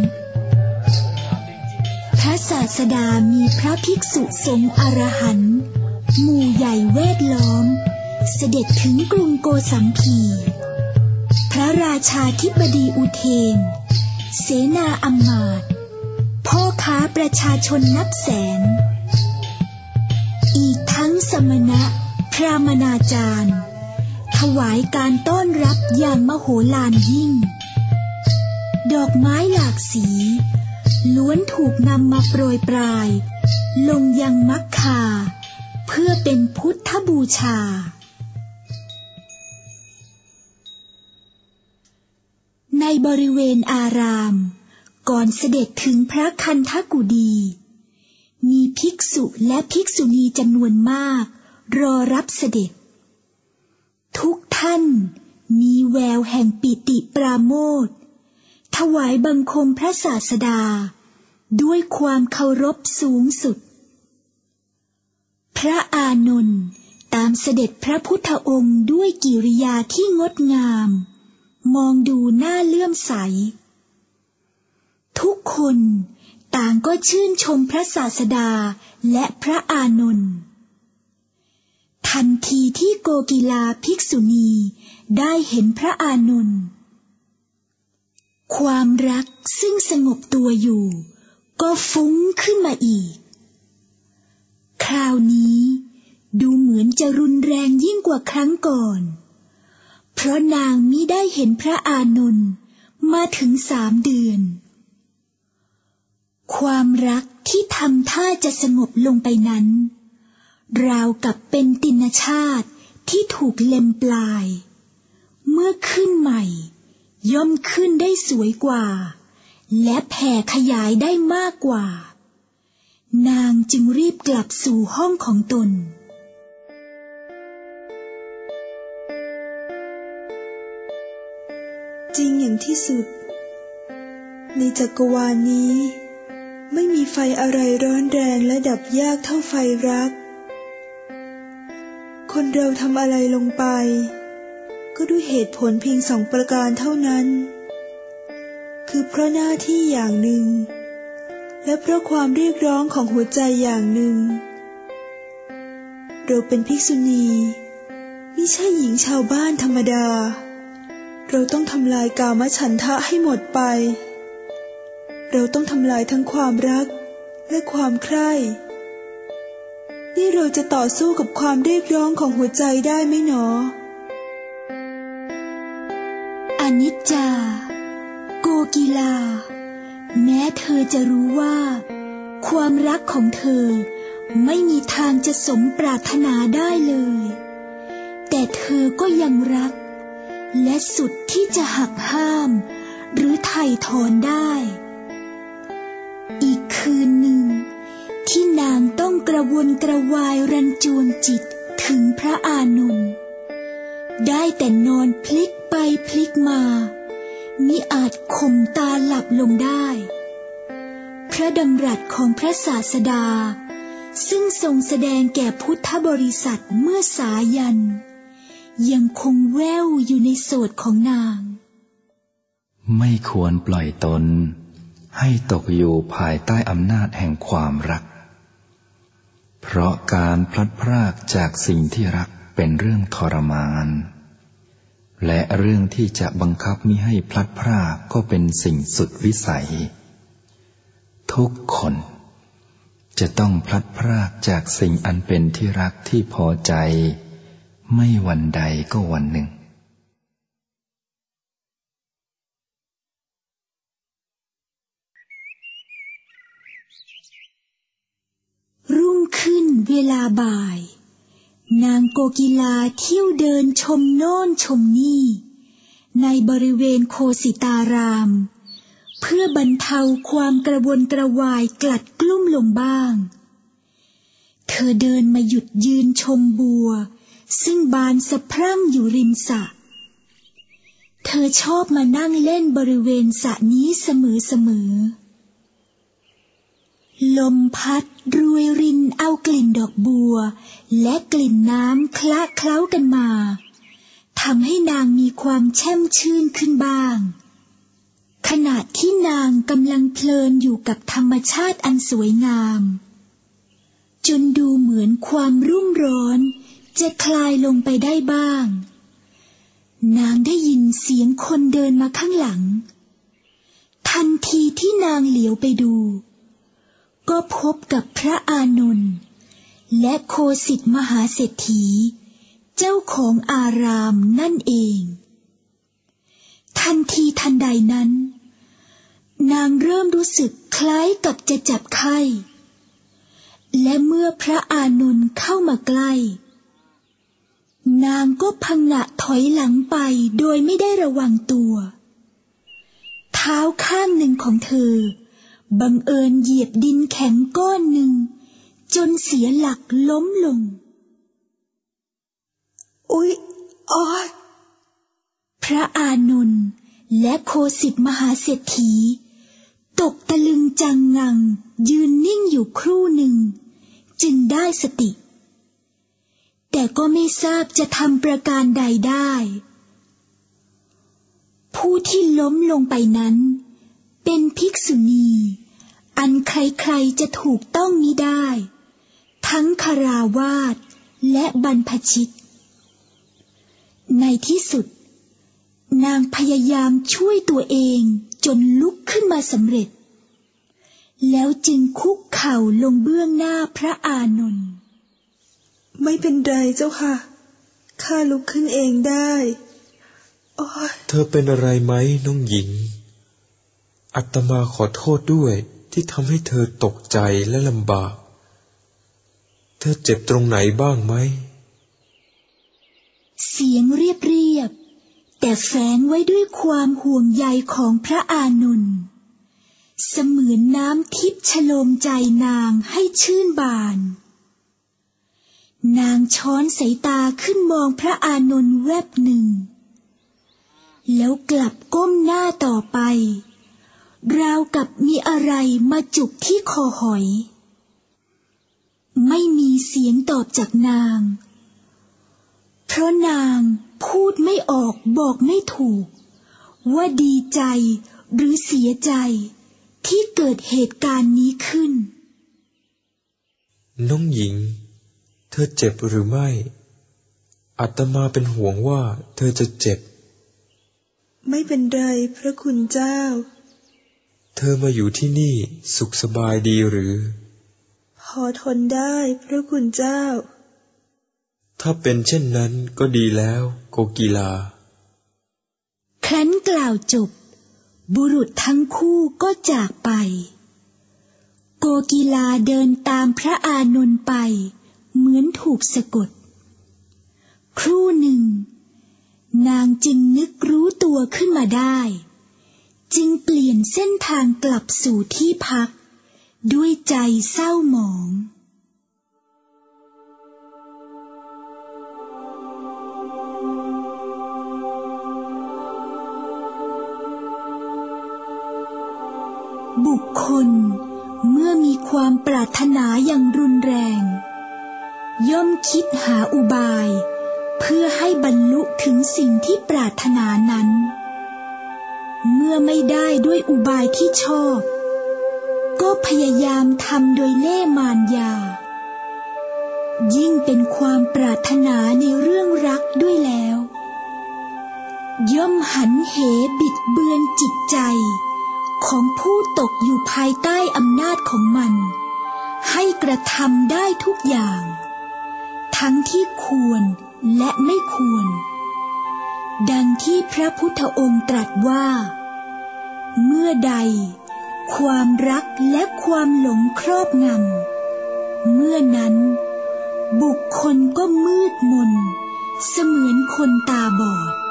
ระศาสดามีพระภิกษุสงฆ์อรหันต์หมู่ใหญ่เวทล้อม เสด็จถึงกรุงโกสัมพี พระราชาธิบดีอุเทน เสนาอำมาตพ่อค้าประชาชนนับแสน อีทั้งสมณะพรามนาจารย์ ถวายการต้อนรับอย่างมโหฬารยิ่ง ดอกไม้หลากสี ล้วนถูกนำมาโปรยปลาย ลงยังมักคา เพื่อเป็นพุทธบูชา ในบริเวณอาราม ก่อนเสด็จถึงพระคันธกุดี มีภิกษุและภิกษุณีจำนวนมาก รอรับเสด็จ ทุกท่านมีแววแห่งปิติปราโมทย์ ถวายบังคมพระศาสดา ด้วยความเคารพสูงสุด พระอานนท์ตามเสด็จพระพุทธองค์ด้วยกิริยาที่งดงาม มองดูหน้าเลื่อมใส ทุกคนต่างก็ชื่นชมพระศาสดาและพระอานนท์ทันทีที่โกกีลาภิกษุณีได้เห็นพระอานนท์ ความรักซึ่งสงบตัวอยู่ ก็ฟุ้งขึ้นมาอีก คราวนี้ดูเหมือนจะรุนแรงยิ่งกว่าครั้งก่อน เพราะนางมิได้เห็นพระอานนท์มาถึงสามเดือน ความรักที่ทำท่าจะสงบลงไปนั้น ราวกับเป็นตินชาติที่ถูกเล็มปลาย เมื่อขึ้นใหม่ ย่อมขึ้นได้สวยกว่า และแผ่ขยายได้มากกว่า นางจึงรีบกลับสู่ห้องของตน จริงอย่างที่สุด ในจักรวาลนี้ ไม่มีไฟอะไรร้อนแรงและดับยากเท่าไฟรัก คนเราทำอะไรลงไป ก็ด้วยเหตุผลเพียงสองประการเท่านั้น คือเพราะหน้าที่อย่างหนึ่ง และเพราะความเรียกร้องของหัวใจอย่างหนึ่ง เราเป็นภิกษุณีไม่ใช่หญิงชาวบ้านธรรมดา เราต้องทำลายกามฉันทะให้หมดไป เราต้องทำลายทั้งความรักและความใคร่นี่เราจะต่อสู้กับความเรียกร้องของหัวใจได้ไหมหนออ นิจจา โกกีลา แม้เธอจะรู้ว่า ความรักของเธอไม่มีทางจะสมปรารถนาได้เลย แต่เธอก็ยังรัก และสุดที่จะหักห้าม หรือไถ่ถอนได้ อีกคืนหนึ่ง ที่นางต้องกระวนกระวายรันจวนจิตถึงพระอานนท์ได้แต่นอนพลิก ไปพลิกมามิอาจข่มตาหลับลงได้ พระดำรัสของพระศาสดา ซึ่งทรงแสดงแก่พุทธบริษัทเมื่อสายัน ยังคงแววอยู่ในโสดของนาง ไม่ควรปล่อยตน ให้ตกอยู่ภายใต้อำนาจแห่งความรัก เพราะการพลัดพรากจากสิ่งที่รักเป็นเรื่องทรมาน และเรื่องที่จะบังคับมิให้พลัดพรากก็เป็นสิ่งสุดวิสัย ทุกคน จะต้องพลัดพรากจากสิ่งอันเป็นที่รักที่พอใจ ไม่วันใดก็วันหนึ่ง รุ่งขึ้นเวลาบ่าย นางโกกีลาเที่ยวเดินชมโน่นชมนี่ ในบริเวณโคสิตาราม เพื่อบรรเทาความกระวนกระวายกลัดกลุ้มลงบ้าง เธอเดินมาหยุดยืนชมบัว ซึ่งบานสะพรั่งอยู่ริมสระเธอชอบมานั่งเล่นบริเวณสระนี้เสมอๆ ลมพัดรวยรินเอากลิ่นดอกบัว และกลิ่นน้ำคละเคล้ากันมาทำให้นางมีความแช่มชื่นขึ้นบ้าง ขณะที่นางกำลังเพลินอยู่กับธรรมชาติอันสวยงาม จนดูเหมือนความรุ่มร้อน จะคลายลงไปได้บ้าง นางได้ยินเสียงคนเดินมาข้างหลัง ทันทีที่นางเหลียวไปดู ก็พบกับพระอานนท์และโคสิทธมหาเศรษฐี เจ้าของอารามนั่นเอง ทันทีทันใดนั้น นางเริ่มรู้สึกคล้ายกับจะจับไข้ และเมื่อพระอานนท์เข้ามาใกล้ นางก็พังงะถอยหลังไปโดยไม่ได้ระวังตัว เท้าข้างหนึ่งของเธอ บังเอิญเหยียบดินแข็งก้อนหนึ่ง จนเสียหลักล้มลง อุ๊ยอ้อยพระอานนท์และโคสิทธมหาเศรษฐี ตกตะลึงจังงัง ยืนนิ่งอยู่ครู่หนึ่ง จึงได้สติ แต่ก็ไม่ทราบจะทำประการใดได้ ผู้ที่ล้มลงไปนั้น เป็นภิกษุณี อันใครๆจะถูกต้องมิได้ ทั้งคาราวาสและบรรพชิต ในที่สุด นางพยายามช่วยตัวเองจนลุกขึ้นมาสำเร็จ แล้วจึงคุกเข่าลงเบื้องหน้าพระอานนท์ไม่เป็นไรเจ้าค่ะ ข้าลุกขึ้นเองได้โอ้ยเธอเป็นอะไรไหมน้องหญิง อัตมาขอโทษด้วย ที่ทำให้เธอตกใจและลำบาก เธอเจ็บตรงไหนบ้างไหม เสียงเรียบเรียบๆแต่แฝงไว้ด้วยความห่วงใยของพระอานนท์เสมือนน้ำทิพย์ชโลมใจนางให้ชื่นบาน นางช้อนสายตาขึ้นมองพระอานนท์แวบหนึ่ง แล้วกลับก้มหน้าต่อไป ราวกับมีอะไรมาจุกที่คอหอย ไม่มีเสียงตอบจากนาง เพราะนางพูดไม่ออกบอกไม่ถูก ว่าดีใจหรือเสียใจที่เกิดเหตุการณ์นี้ขึ้น น้องหญิง เธอเจ็บหรือไม่ อัตมาเป็นห่วงว่าเธอจะเจ็บ ไม่เป็นไรพระคุณเจ้า เธอมาอยู่ที่นี่สุขสบายดีหรือ พอทนได้พระคุณเจ้า ถ้าเป็นเช่นนั้นก็ดีแล้วโกกีลา ครั้นกล่าวจบ บุรุษทั้งคู่ก็จากไป โกกีลาเดินตามพระอานนท์ไป เหมือนถูกสะกด ครู่หนึ่ง นางจึงนึกรู้ตัวขึ้นมาได้ จึงเปลี่ยนเส้นทางกลับสู่ที่พัก ด้วยใจเศร้าหมอง บุคคลเมื่อมีความปรารถนาอย่างรุนแรง ย่อมคิดหาอุบาย เพื่อให้บรรลุถึงสิ่งที่ปรารถนานั้น เมื่อไม่ได้ด้วยอุบายที่ชอบ ก็พยายามทำโดยเล่มารยา ยิ่งเป็นความปรารถนาในเรื่องรักด้วยแล้ว ย่อมหันเหบิดเบือนจิตใจ ของผู้ตกอยู่ภายใต้อำนาจของมัน ให้กระทำได้ทุกอย่าง ทั้งที่ควรและไม่ควร ดังที่พระพุทธองค์ตรัสว่า เมื่อใด ความรักและความหลงครอบงำ เมื่อนั้น บุคคลก็มืดมน เสมือนคนตาบอด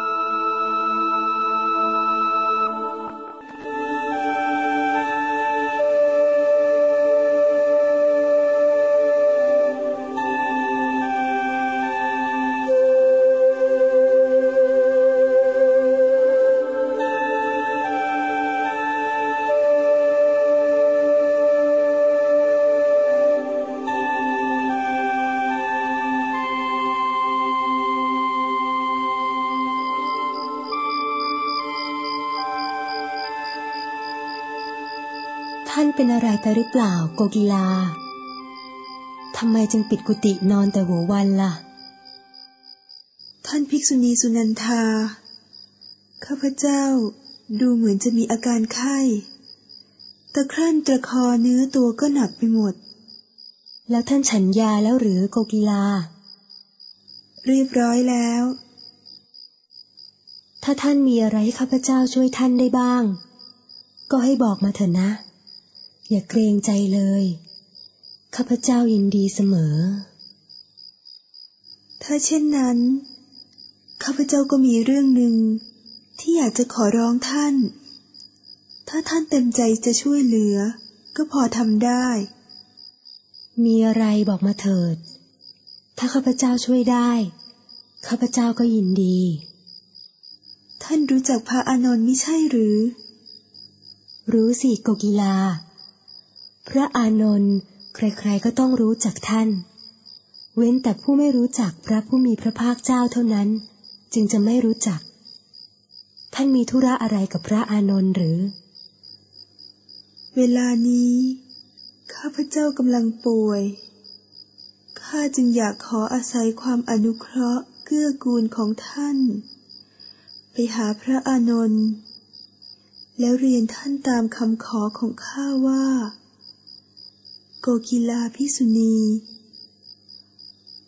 อะไรไปหรือเปล่าโกกีลาทำไมจึงปิดกุฏินอนแต่หัววันล่ะ ท่านภิกษุณีสุนันทา ข้าพเจ้าดูเหมือนจะมีอาการไข้ตะครั่นตะคอเนื้อตัวก็หนักไปหมด แล้วท่านฉันยาแล้วหรือโกกีลา เรียบร้อยแล้ว ถ้าท่านมีอะไรให้ข้าพเจ้าช่วยท่านได้บ้าง ก็ให้บอกมาเถอะนะ อย่าเกรงใจเลย ข้าพเจ้ายินดีเสมอ ถ้าเช่นนั้น ข้าพเจ้าก็มีเรื่องหนึ่งที่อยากจะขอร้องท่าน ถ้าท่านเต็มใจจะช่วยเหลือ ก็พอทำได้ มีอะไรบอกมาเถิด ถ้าข้าพเจ้าช่วยได้ ข้าพเจ้าก็ยินดี ท่านรู้จักพระอานนท์ไม่ใช่หรือ รู้สิโกกีลา พระอานนท์ใครๆก็ต้องรู้จักท่าน เว้นแต่ผู้ไม่รู้จักพระผู้มีพระภาคเจ้าเท่านั้น จึงจะไม่รู้จัก ท่านมีธุระอะไรกับพระอานนท์หรือ เวลานี้ ข้าพเจ้ากำลังป่วย ข้าจึงอยากขออาศัยความอนุเคราะห์เกื้อกูลของท่าน ไปหาพระอานนท์แล้วเรียนท่านตามคำขอของข้าว่า โกกีลาพิสุณี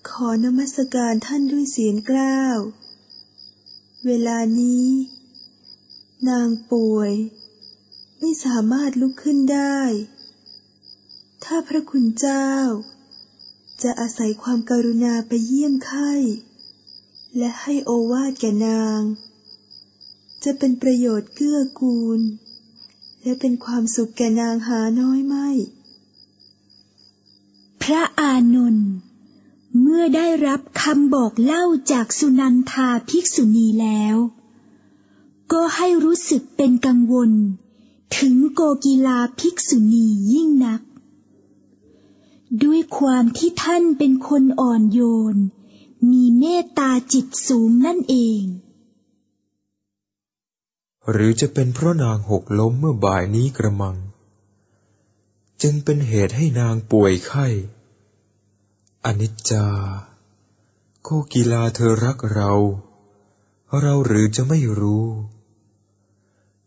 ขอนมัสการท่านด้วยเสียงกล้าว เวลานี้ นางป่วย ไม่สามารถลุกขึ้นได้ ถ้าพระคุณเจ้า จะอาศัยความกรุณาไปเยี่ยมไข้ และให้โอวาทแก่นาง จะเป็นประโยชน์เกื้อกูล และเป็นความสุขแก่นางหาน้อยไม่ พระอานนท์เมื่อได้รับคำบอกเล่าจากสุนันทาภิกษุณีแล้ว ก็ให้รู้สึกเป็นกังวล ถึงโกกีลาภิกษุณียิ่งนัก ด้วยความที่ท่านเป็นคนอ่อนโยน มีเมตตาจิตสูงนั่นเอง หรือจะเป็นเพราะนางหกล้มเมื่อบ่ายนี้กระมัง จึงเป็นเหตุให้นางป่วยไข้ อนิจจา โคกีลาเธอรักเรา เราหรือจะไม่รู้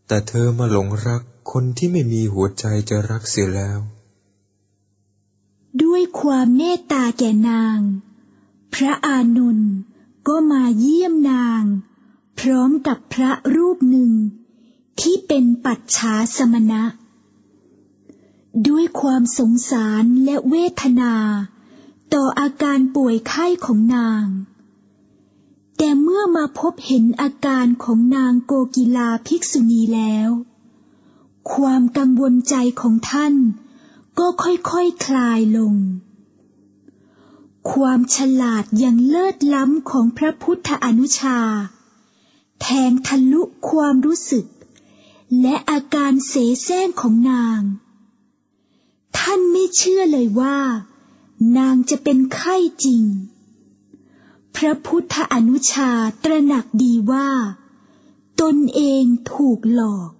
แต่เธอมาหลงรักคนที่ไม่มีหัวใจจะรักเสียแล้ว ด้วยความเมตตาแก่นาง พระอานนท์ก็มาเยี่ยมนาง พร้อมกับพระรูปหนึ่ง ที่เป็นปัจฉาสมณะ ด้วยความสงสารและเวทนา ต่ออาการป่วยไข้ของนาง แต่เมื่อมาพบเห็นอาการของนางโกกีลาภิกษุณีแล้ว ความกังวลใจของท่านก็ค่อยๆคคลายลง ความฉลาดอย่างเลิศล้ำของพระพุทธอนุชา แทงทะลุความรู้สึก และอาการเสแสร้งของนาง ท่านไม่เชื่อเลยว่า นางจะเป็นไข้จริง พระพุทธอนุชาตระหนักดีว่า ตนเองถูกหลอก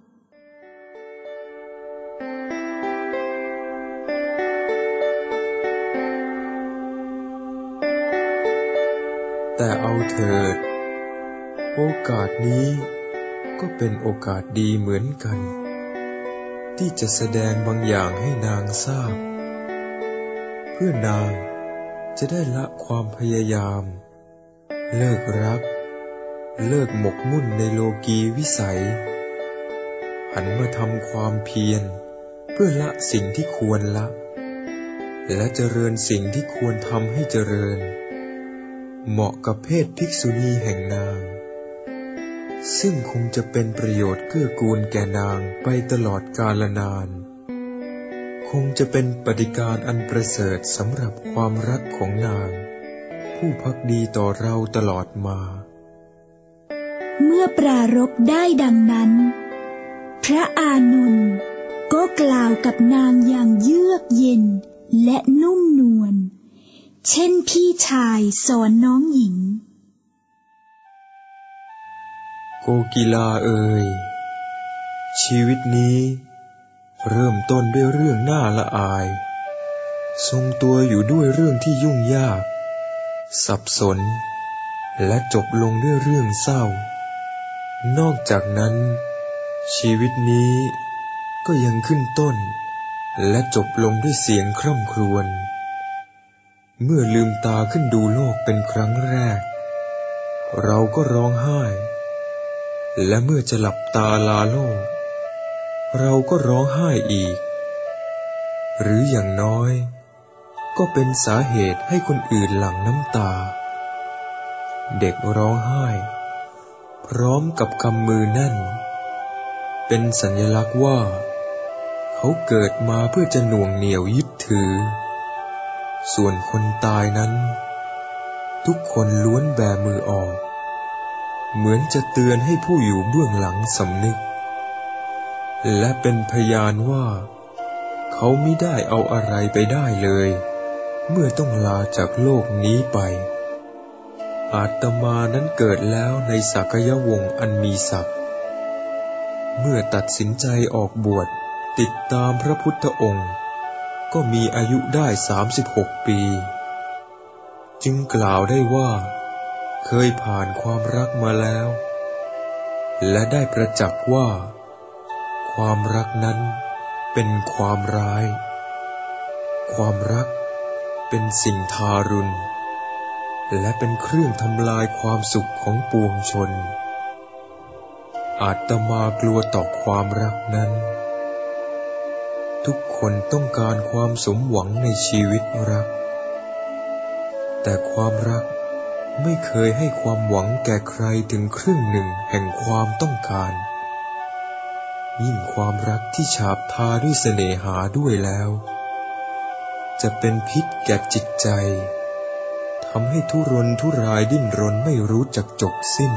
แต่เอาเถิด โอกาสนี้ก็เป็นโอกาสดีเหมือนกัน ที่จะแสดงบางอย่างให้นางทราบ เพื่อนางจะได้ละความพยายาม เลิกรัก เลิกหมกมุ่นในโลกีวิสัย หันมาทำความเพียร เพื่อละสิ่งที่ควรละ และเจริญสิ่งที่ควรทำให้เจริญ เหมาะกับเพศภิกษุณีแห่งนาง ซึ่งคงจะเป็นประโยชน์เกื้อกูลแก่นางไปตลอดกาลนาน คงจะเป็นปฏิการอันประเสริฐสำหรับความรักของนาง ผู้พักดีต่อเราตลอดมา เมื่อปรารบได้ดังนั้น พระอานนท์ก็กล่าวกับนางอย่างเยือกเย็นและนุ่มนวลเช่นพี่ชายสอนน้องหญิง โกกีลาเอ่ย ชีวิตนี้ เริ่มต้นด้วยเรื่องน่าละอาย ทรงตัวอยู่ด้วยเรื่องที่ยุ่งยาก สับสน และจบลงด้วยเรื่องเศร้า นอกจากนั้น ชีวิตนี้ก็ยังขึ้นต้น และจบลงด้วยเสียงคร่ำครวญ เมื่อลืมตาขึ้นดูโลกเป็นครั้งแรก เราก็ร้องไห้ และเมื่อจะหลับตาลาโลก เราก็ร้องไห้อีก หรืออย่างน้อย ก็เป็นสาเหตุให้คนอื่นหลั่งน้ำตา เด็กร้องไห้ พร้อมกับกำมือแน่น เป็นสัญลักษณ์ว่า เขาเกิดมาเพื่อจะหน่วงเหนี่ยวยึดถือ ส่วนคนตายนั้น ทุกคนล้วนแบมือออก เหมือนจะเตือนให้ผู้อยู่เบื้องหลังสำนึก และเป็นพยานว่า เขาไม่ได้เอาอะไรไปได้เลย เมื่อต้องลาจากโลกนี้ไป อาตมานั้นเกิดแล้วในสักยวงศ์อันมีศักดิ์เมื่อตัดสินใจออกบวชติดตามพระพุทธองค์ ก็มีอายุได้สามสิบหกปี จึงกล่าวได้ว่า เคยผ่านความรักมาแล้ว และได้ประจักษ์ว่า ความรักนั้นเป็นความร้าย ความรักเป็นสิ่งทารุณ และเป็นเครื่องทำลายความสุขของปวงชน อาตมากลัวต่อความรักนั้น ทุกคนต้องการความสมหวังในชีวิตรัก แต่ความรัก ไม่เคยให้ความหวังแก่ใครถึงครึ่งหนึ่งแห่งความต้องการ ยิ่งความรักที่ฉาบทาด้วยเสน่หาด้วยแล้ว จะเป็นพิษแก่จิตใจทำให้ทุรนทุรายดิ้นรนไม่รู้จักจบสิ้น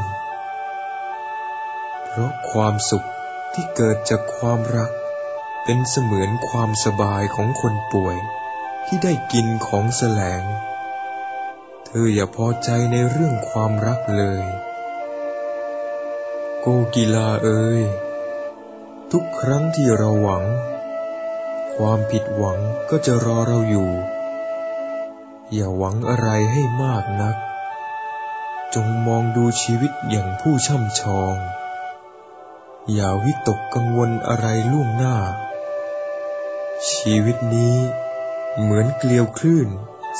เพราะความสุขที่เกิดจากความรัก เป็นเสมือนความสบายของคนป่วยที่ได้กินของแสลง เธออย่าพอใจในเรื่องความรักเลย โกกีลาเอ๋ยทุกครั้งที่เราหวัง ความผิดหวังก็จะรอเราอยู่ อย่าหวังอะไรให้มากนัก จงมองดูชีวิตอย่างผู้ช่ำชอง อย่าวิตกกังวลอะไรล่วงหน้า ชีวิตนี้เหมือนเกลียวคลื่น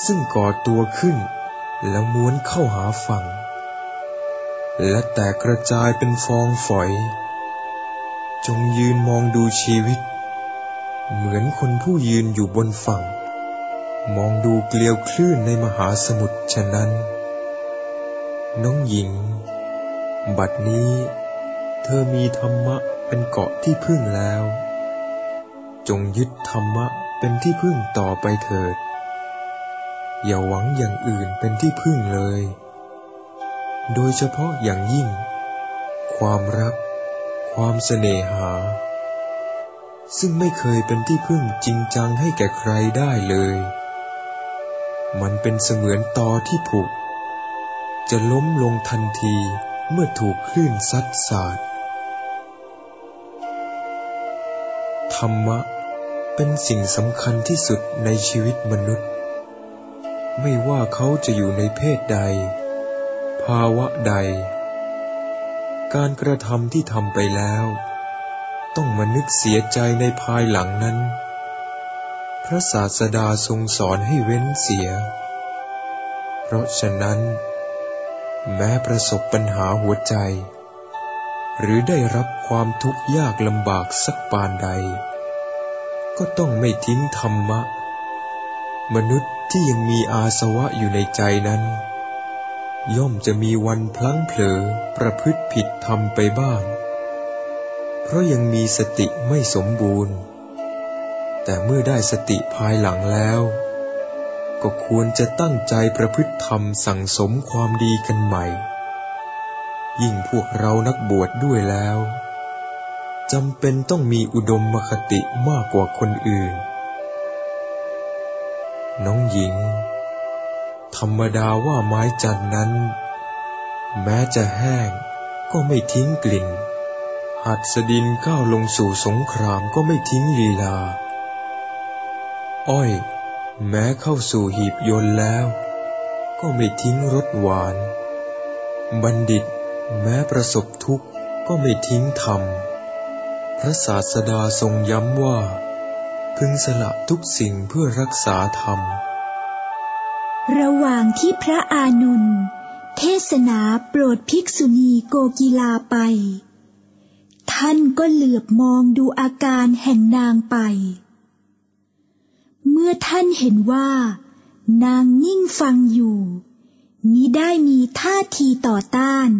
ซึ่งก่อตัวขึ้น แล้วม้วนเข้าหาฝั่ง และแตกกระจายเป็นฟองฝอย จงยืนมองดูชีวิต เหมือนคนผู้ยืนอยู่บนฝั่ง มองดูเกลียวคลื่นในมหาสมุทรฉะนั้น น้องหญิง บัดนี้ เธอมีธรรมะเป็นเกาะที่พึ่งแล้ว จงยึดธรรมะเป็นที่พึ่งต่อไปเถิด อย่าหวังอย่างอื่นเป็นที่พึ่งเลย โดยเฉพาะอย่างยิ่ง ความรัก ความเสน่หา ซึ่งไม่เคยเป็นที่พึ่งจริงจังให้แก่ใครได้เลย มันเป็นเสมือนตอที่ผุจะล้มลงทันทีเมื่อถูกคลื่นซัดสาดธรรมะเป็นสิ่งสำคัญที่สุดในชีวิตมนุษย์ ไม่ว่าเขาจะอยู่ในเพศใด ภาวะใด การกระทำที่ทำไปแล้ว ต้องมานึกเสียใจในภายหลังนั้น พระศาสดาทรงสอนให้เว้นเสีย เพราะฉะนั้น แม้ประสบปัญหาหัวใจ หรือได้รับความทุกข์ยากลำบากสักปานใด ก็ต้องไม่ทิ้งธรรมะ มนุษย์ ที่ยังมีอาสวะอยู่ในใจนั้น ย่อมจะมีวันพลั้งเผลอประพฤติผิดธรรมไปบ้าง เพราะยังมีสติไม่สมบูรณ์ แต่เมื่อได้สติภายหลังแล้ว ก็ควรจะตั้งใจประพฤติธรรมสั่งสมความดีกันใหม่ ยิ่งพวกเรานักบวชดด้วยแล้วจำเป็นต้องมีอุดมมคติมากกว่าคนอื่น น้องหญิง ธรรมดาว่าไม้จันนั้น แม้จะแห้งก็ไม่ทิ้งกลิ่น หัดสดินก้าวลงสู่สงครามก็ไม่ทิ้งลีลา อ้อย แม้เข้าสู่หีบยนต์แล้ว ก็ไม่ทิ้งรสหวาน บัณฑิตแม้ประสบทุกข์ก็ไม่ทิ้งธรรม พระศาสดาทรงย้ำว่า พึงสละทุกสิ่งเพื่อรักษาธรรม ระหว่างที่พระอานนท์เทศนาโปรดภิกษุณีโกกีลาไป ท่านก็เหลือบมองดูอาการแห่งนางไป เมื่อท่านเห็นว่า นางนิ่งฟังอยู่มิได้มีท่าทีต่อต้าน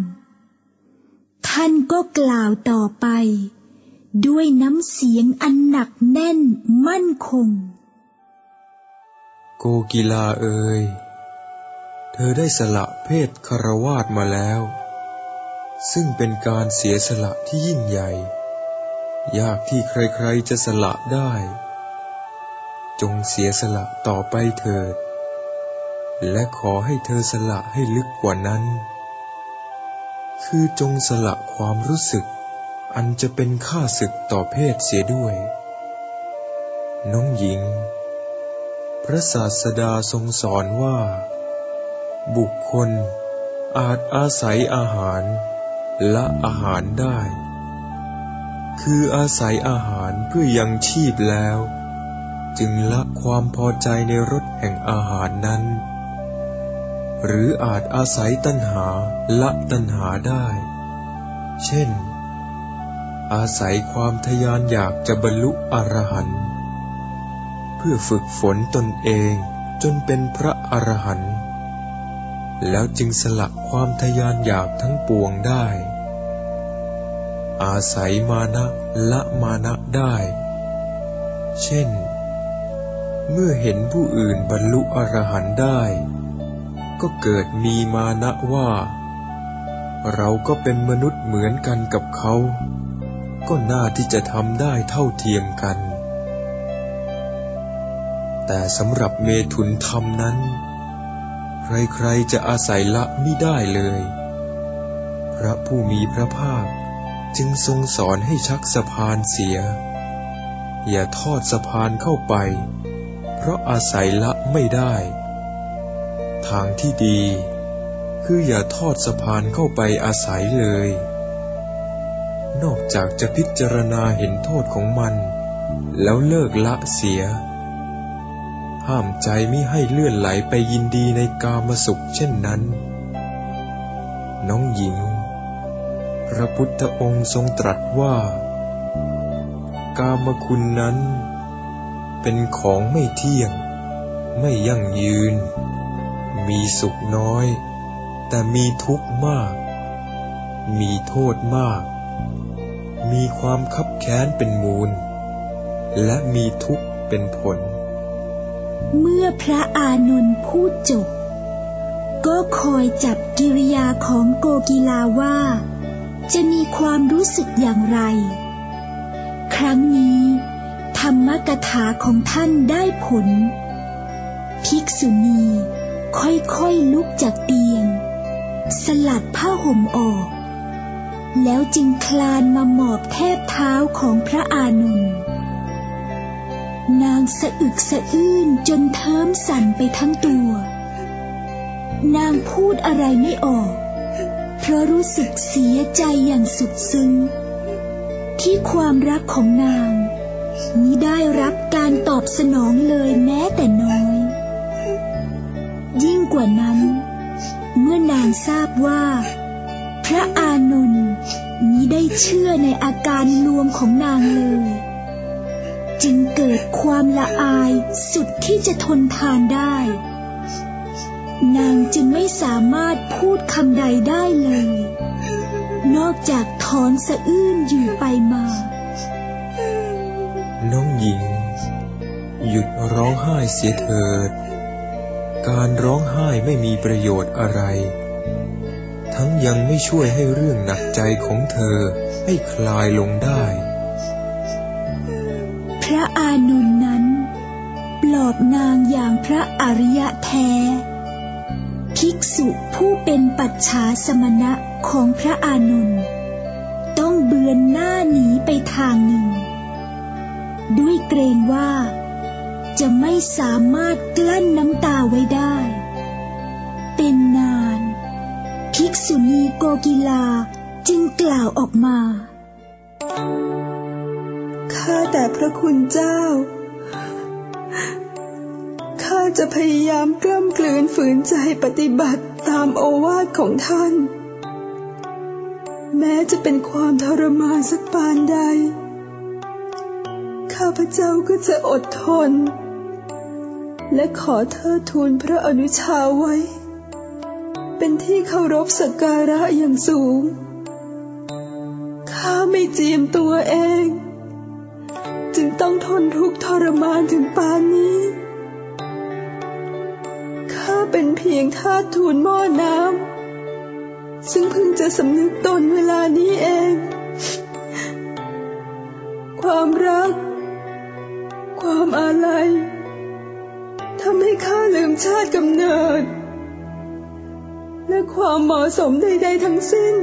ท่านก็กล่าวต่อไป ด้วยน้ำเสียงอันหนักแน่นมั่นคง โกกีลาเอ่ย เธอได้สละเพศคารวาสมาแล้ว ซึ่งเป็นการเสียสละที่ยิ่งใหญ่ ยากที่ใครๆจะสละได้ จงเสียสละต่อไปเถิด และขอให้เธอสละให้ลึกกว่านั้น คือจงสละความรู้สึก อันจะเป็นค่าศึกต่อเพศเสียด้วย น้องหญิง พระศาสดาทรงสอนว่า บุคคลอาจอาศัยอาหารและอาหารได้ คืออาศัยอาหารเพื่อยังชีพแล้ว จึงละความพอใจในรสแห่งอาหารนั้น หรืออาจอาศัยตัณหาละตัณหาได้ เช่น อาศัยความทยานอยากจะบรรลุอรหันต์เพื่อฝึกฝนตนเองจนเป็นพระอรหันต์แล้วจึงสละความทยานอยากทั้งปวงได้ อาศัยมานะละมานะได้ เช่น เมื่อเห็นผู้อื่นบรรลุอรหันต์ได้ ก็เกิดมีมานะว่า เราก็เป็นมนุษย์เหมือนกันกับเขา ก็น่าที่จะทำได้เท่าเทียมกัน แต่สำหรับเมถุนธรรมนั้น ใครๆจะอาศัยละไม่ได้เลย พระผู้มีพระภาคจึงทรงสอนให้ชักสะพานเสีย อย่าทอดสะพานเข้าไป เพราะอาศัยละไม่ได้ ทางที่ดี คืออย่าทอดสะพานเข้าไปอาศัยเลย นอกจากจะพิจารณาเห็นโทษของมัน แล้วเลิกละเสีย ห้ามใจไม่ให้เลื่อนไหลไปยินดีในกามสุขเช่นนั้น น้องหญิง พระพุทธองค์ทรงตรัสว่า กามคุณนั้น เป็นของไม่เที่ยง ไม่ยั่งยืน มีสุขน้อย แต่มีทุกข์มาก มีโทษมาก มีความคับแค้นเป็นมูล และมีทุกข์เป็นผล เมื่อพระอานนท์พูดจบ ก็คอยจับกิริยาของโกกีลาว่า จะมีความรู้สึกอย่างไร ครั้งนี้ ธรรมกถาของท่านได้ผล ภิกษุณีค่อยๆลุกจากเตียง สลัดผ้าห่มออก แล้วจึงคลานมาหมอบแทบเท้าของพระอานนท์นางสะอึกสะอื้นจนเทิมสั่นไปทั้งตัว นางพูดอะไรไม่ออก เพราะรู้สึกเสียใจอย่างสุดซึ้ง ที่ความรักของนางมิได้รับการตอบสนองเลยแม้แต่น้อย ยิ่งกว่านั้น เมื่อนางทราบว่า ระอานนท์มิได้เชื่อในอาการลวงของนางเลย จึงเกิดความละอายสุดที่จะทนทานได้ นางจึงไม่สามารถพูดคำใดได้เลย นอกจากถอนสะอื้นอยู่ไปมา น้องหญิง หยุดร้องไห้เสียเถิด การร้องไห้ไม่มีประโยชน์อะไร ทั้งยังไม่ช่วยให้เรื่องหนักใจของเธอให้คลายลงได้ พระอานนท์นั้น ปลอบนางอย่างพระอริยะแท้ ภิกษุผู้เป็นปัจฉาสมณะของพระอานนท์ต้องเบือนหน้าหนีไปทางหนึ่ง ด้วยเกรงว่า จะไม่สามารถกลั้นน้ำตาไว้ได้ เป็นนา ภิกษุณีโกกีลาจึงกล่าวออกมา ข้าแต่พระคุณเจ้า ข้าจะพยายามกล้ำกลืนฝืนใจปฏิบัติตามโอวาทของท่าน แม้จะเป็นความทรมานสักปานใด ข้าพระเจ้าก็จะอดทน และขอเทิดทูนพระอนุชาไว้ เป็นที่เคารพสักการะอย่างสูง ข้าไม่เจียมตัวเอง จึงต้องทนทุกข์ทรมานถึงปานนี้ ข้าเป็นเพียงทาสทูลหม้อน้ำซึ่งเพิ่งจะสำนึกตนเวลานี้เอง ความรัก ความอาลัยทำให้ข้าลืมชาติกำเนิด และความเหมาะสมใด ๆ ทั้งสิ้น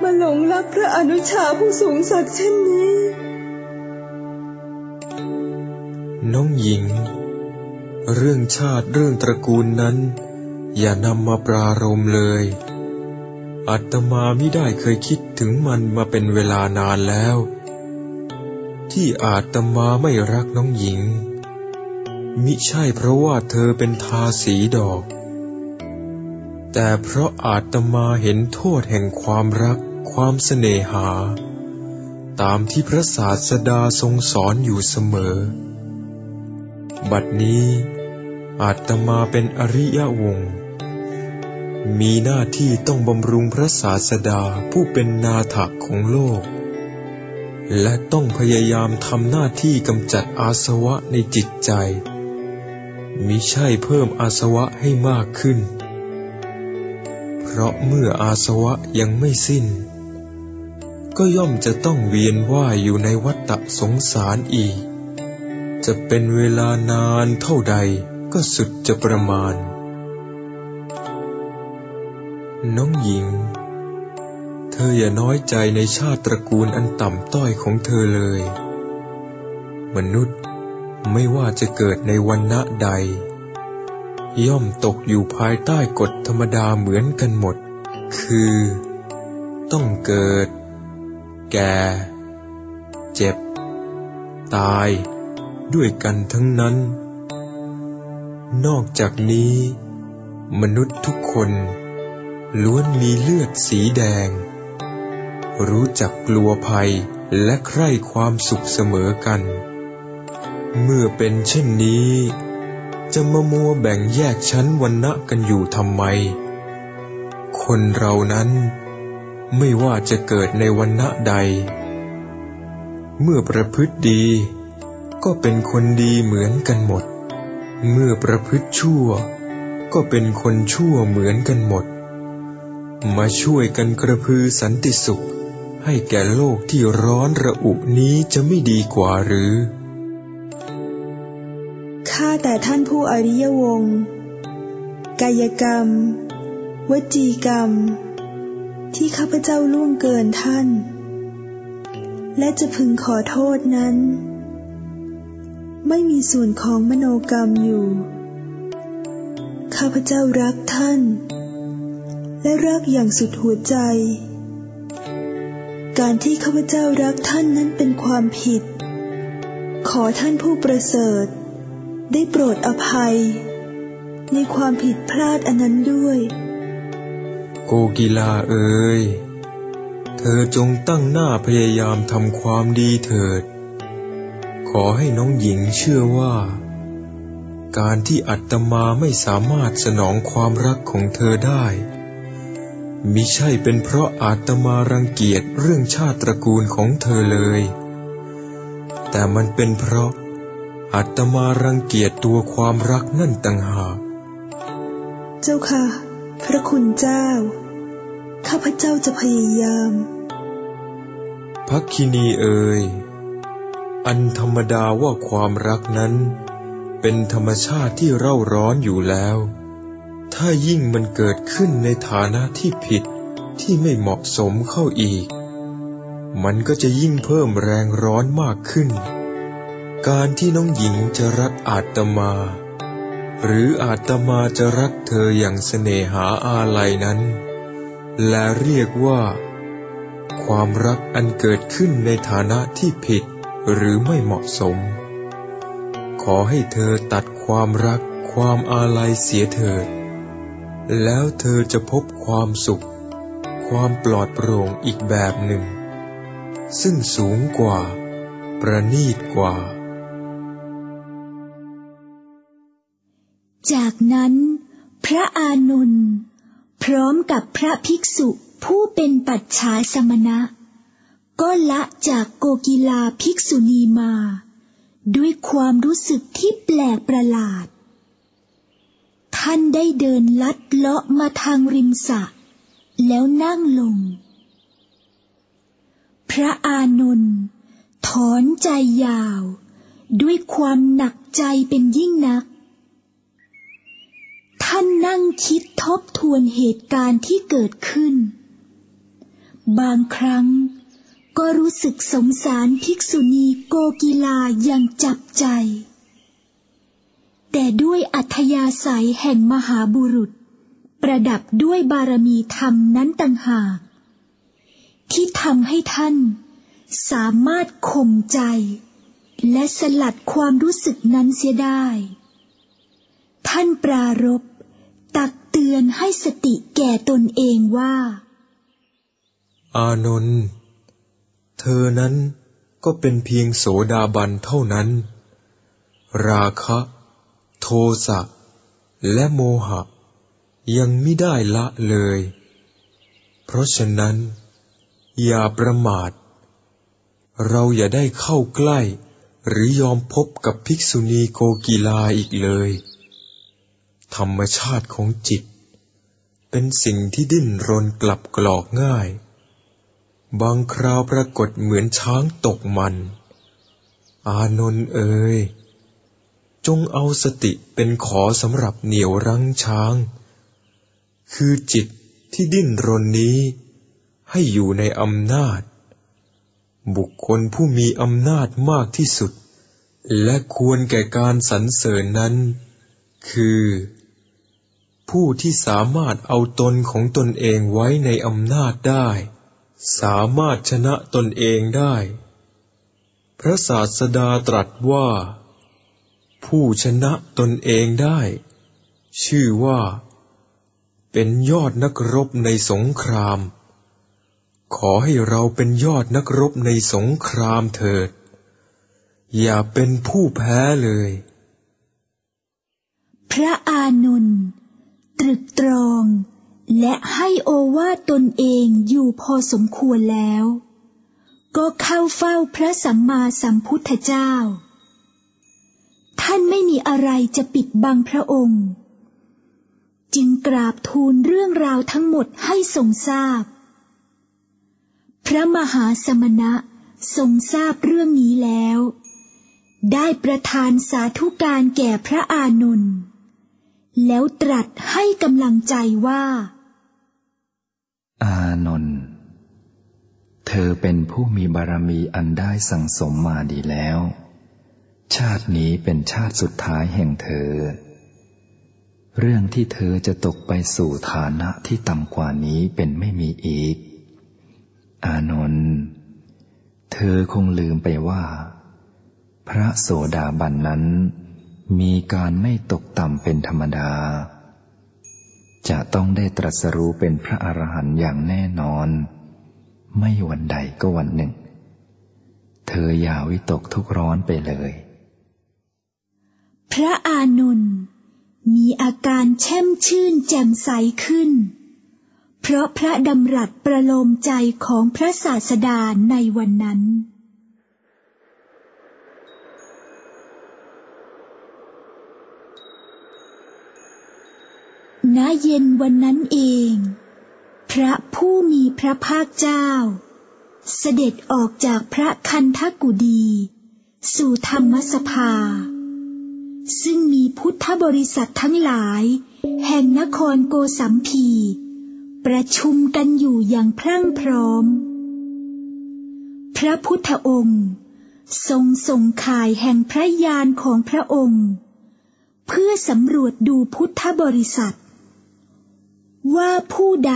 มาหลงรักพระอนุชาผู้สูงศักดิ์เช่นนี้ น้องหญิง เรื่องชาติเรื่องตระกูลนั้น อย่านำมาปรารมเลยอาตมาไม่ได้เคยคิดถึงมันมาเป็นเวลานานแล้ว ที่อาตมาไม่รักน้องหญิงมิใช่เพราะว่าเธอเป็นทาสีดอก แต่เพราะอาตมาเห็นโทษแห่งความรักความเสน่หา ตามที่พระศาสดาทรงสอนอยู่เสมอ บัดนี้อาตมาเป็นอริยวงศ์มีหน้าที่ต้องบำรุงพระศาสดาผู้เป็นนาถกของโลก และต้องพยายามทำหน้าที่กำจัดอาสวะในจิตใจ มิใช่เพิ่มอาสวะให้มากขึ้น เพราะเมื่ออาสวะยังไม่สิ้น ก็ย่อมจะต้องเวียนว่ายอยู่ในวัฏฏสงสารอีก จะเป็นเวลานานเท่าใดก็สุดจะประมาณ น้องหญิง เธออย่าน้อยใจในชาติตระกูลอันต่ำต้อยของเธอเลย มนุษย์ไม่ว่าจะเกิดในวันณะใด ย่อมตกอยู่ภายใต้กฎธรรมดาเหมือนกันหมด คือ ต้องเกิด แก่ เจ็บ ตาย ด้วยกันทั้งนั้น นอกจากนี้ มนุษย์ทุกคน ล้วนมีเลือดสีแดง รู้จักกลัวภัยและใคร่ความสุขเสมอกัน เมื่อเป็นเช่นนี้ จะมามัวแบ่งแยกชั้นวันณะกันอยู่ทำไม คนเรานั้นไม่ว่าจะเกิดในวันณะใด เมื่อประพฤติดี ก็เป็นคนดีเหมือนกันหมด เมื่อประพฤติชั่ว ก็เป็นคนชั่วเหมือนกันหมด มาช่วยกันกระพือสันติสุข ให้แก่โลกที่ร้อนระอุนี้จะไม่ดีกว่าหรือ แต่ท่านผู้อริยวงศ์กายกรรม วจีกรรม ที่ข้าพเจ้าล่วงเกินท่าน และจะพึงขอโทษนั้น ไม่มีส่วนของมโนกรรมอยู่ ข้าพเจ้ารักท่าน และรักอย่างสุดหัวใจ การที่ข้าพเจ้ารักท่านนั้นเป็นความผิด ขอท่านผู้ประเสริฐ ได้โปรดอภัย ในความผิดพลาดอันนั้นด้วย โกกีลาเอ๋ยเธอจงตั้งหน้าพยายามทำความดีเถิด ขอให้น้องหญิงเชื่อว่า การที่อัตมาไม่สามารถสนองความรักของเธอได้มิใช่เป็นเพราะอาตมารังเกียจเรื่องชาติตระกูลของเธอเลย แต่มันเป็นเพราะ อาตมารังเกียจตัวความรักนั่นต่างหาก เจ้าค่ะ พระคุณเจ้า ข้าพเจ้าจะพยายาม พักคินีเอ่ย อันธรรมดาว่าความรักนั้น เป็นธรรมชาติที่เร่าร้อนอยู่แล้ว ถ้ายิ่งมันเกิดขึ้นในฐานะที่ผิดที่ไม่เหมาะสมเข้าอีก มันก็จะยิ่งเพิ่มแรงร้อนมากขึ้น การที่น้องหญิงจะรักอาตมา หรืออาตมาจะรักเธออย่างเสน่หาอาลัยนั้น และเรียกว่า ความรักอันเกิดขึ้นในฐานะที่ผิดหรือไม่เหมาะสมขขอให้เธอตัดความรักความอาลัยเสียเถิด แล้วเธอจะพบความสุข ความปลอดโปร่งอีกแบบหนึ่ง ซึ่งสูงกว่า ประณีตกว่า จากนั้นพระอานนท์พร้อมกับพระภิกษุผู้เป็นปัจฉาสมณะ ก็ละจากโกกีลาภิกษุณีมา ด้วยความรู้สึกที่แปลกประหลาด ท่านได้เดินลัดเลาะมาทางริมสระแล้วนั่งลง พระอานนท์ถอนใจยาว ด้วยความหนักใจเป็นยิ่งนัก ท่านนั่งคิดทบทวนเหตุการณ์ที่เกิดขึ้น บางครั้งก็รู้สึกสงสารภิกษุณีโกกีลาอย่างจับใจ แต่ด้วยอัธยาศัยแห่งมหาบุรุษ ประดับด้วยบารมีธรรมนั้นต่างหาก ที่ทำให้ท่านสามารถข่มใจ และสลัดความรู้สึกนั้นเสียได้ ท่านปรารบ เตือนให้สติแก่ตนเองว่า อานนท์เธอนั้นก็เป็นเพียงโสดาบันเท่านั้น ราคะ โทสะและโมหะ ยังไม่ได้ละเลย เพราะฉะนั้น อย่าประมาท เราอย่าได้เข้าใกล้ หรือยอมพบกับภิกษุณีโกกีลาอีกเลย ธรรมชาติของจิต เป็นสิ่งที่ดิ้นรนกลับกรอกง่าย บางคราวปรากฏเหมือนช้างตกมัน อานนท์เอ๋ยจงเอาสติเป็นขอสำหรับเหนี่ยวรั้งช้าง คือจิตที่ดิ้นรนนี้ ให้อยู่ในอำนาจ บุคคลผู้มีอำนาจมากที่สุด และควรแก่การสรรเสริญนั้น คือ ผู้ที่สามารถเอาตนของตนเองไว้ในอำนาจได้ สามารถชนะตนเองได้ พระศาสดาตรัสว่า ผู้ชนะตนเองได้ ชื่อว่า เป็นยอดนักรบในสงคราม ขอให้เราเป็นยอดนักรบในสงครามเถิด อย่าเป็นผู้แพ้เลย พระอานนท์ รึกตรอง และให้โอวาตนเองอยู่พอสมควรแล้ว ก็เข้าเฝ้าพระสัมมาสัมพุทธเจ้า ท่านไม่มีอะไรจะปิดบังพระองค์ จึงกราบทูลเรื่องราวทั้งหมดให้ทรงทราบ พระมหาสมณะทรงทราบเรื่องนี้แล้ว ได้ประทานสาธุการแก่พระอานนท์ แล้วตรัสให้กำลังใจว่า อานนท์เธอเป็นผู้มีบารมีอันได้สั่งสมมาดีแล้ว ชาตินี้เป็นชาติสุดท้ายแห่งเธอ เรื่องที่เธอจะตกไปสู่ฐานะที่ต่ำกว่านี้เป็นไม่มีอีก อานนท์เธอคงลืมไปว่า พระโสดาบันนั้น มีการไม่ตกต่ำเป็นธรรมดา จะต้องได้ตรัสรู้เป็นพระอรหันต์อย่างแน่นอน ไม่วันใดก็วันหนึ่ง เธออย่าวิตกทุกร้อนไปเลย พระอานนท์มีอาการแช่มชื่นแจ่มใสขึ้น เพราะพระดำรัสประโลมใจของพระศาสดาในวันนั้น ณเย็นวันนั้นเอง พระผู้มีพระภาคเจ้า เสด็จออกจากพระคันธกุดี สู่ธรรมสภา ซึ่งมีพุทธบริษัททั้งหลาย แห่งนครโกสัมพี ประชุมกันอยู่อย่างพรั่งพร้อม พระพุทธองค์ ทรงส่งข่ายแห่งพระญาณของพระองค์เพื่อสำรวจดูพุทธบริษัท ว่าผู้ใด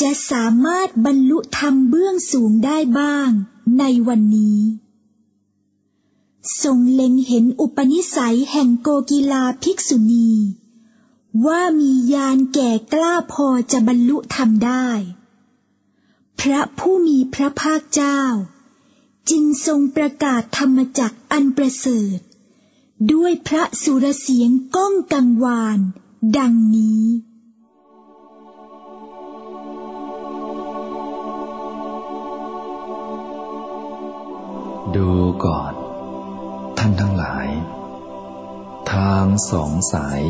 จะสามารถบรรลุธรรมเบื้องสูงได้บ้างในวันนี้ ทรงเล็งเห็นอุปนิสัยแห่งโกกีลาภิกษุณี ว่ามียานแก่กล้าพอจะบรรลุธรรมได้ พระผู้มีพระภาคเจ้า จึงทรงประกาศธรรมจักอันประเสริฐ ด้วยพระสุรเสียงก้องกังวาน ดังนี้ ดูก่อน ท่านทั้งหลาย ทางสองสาย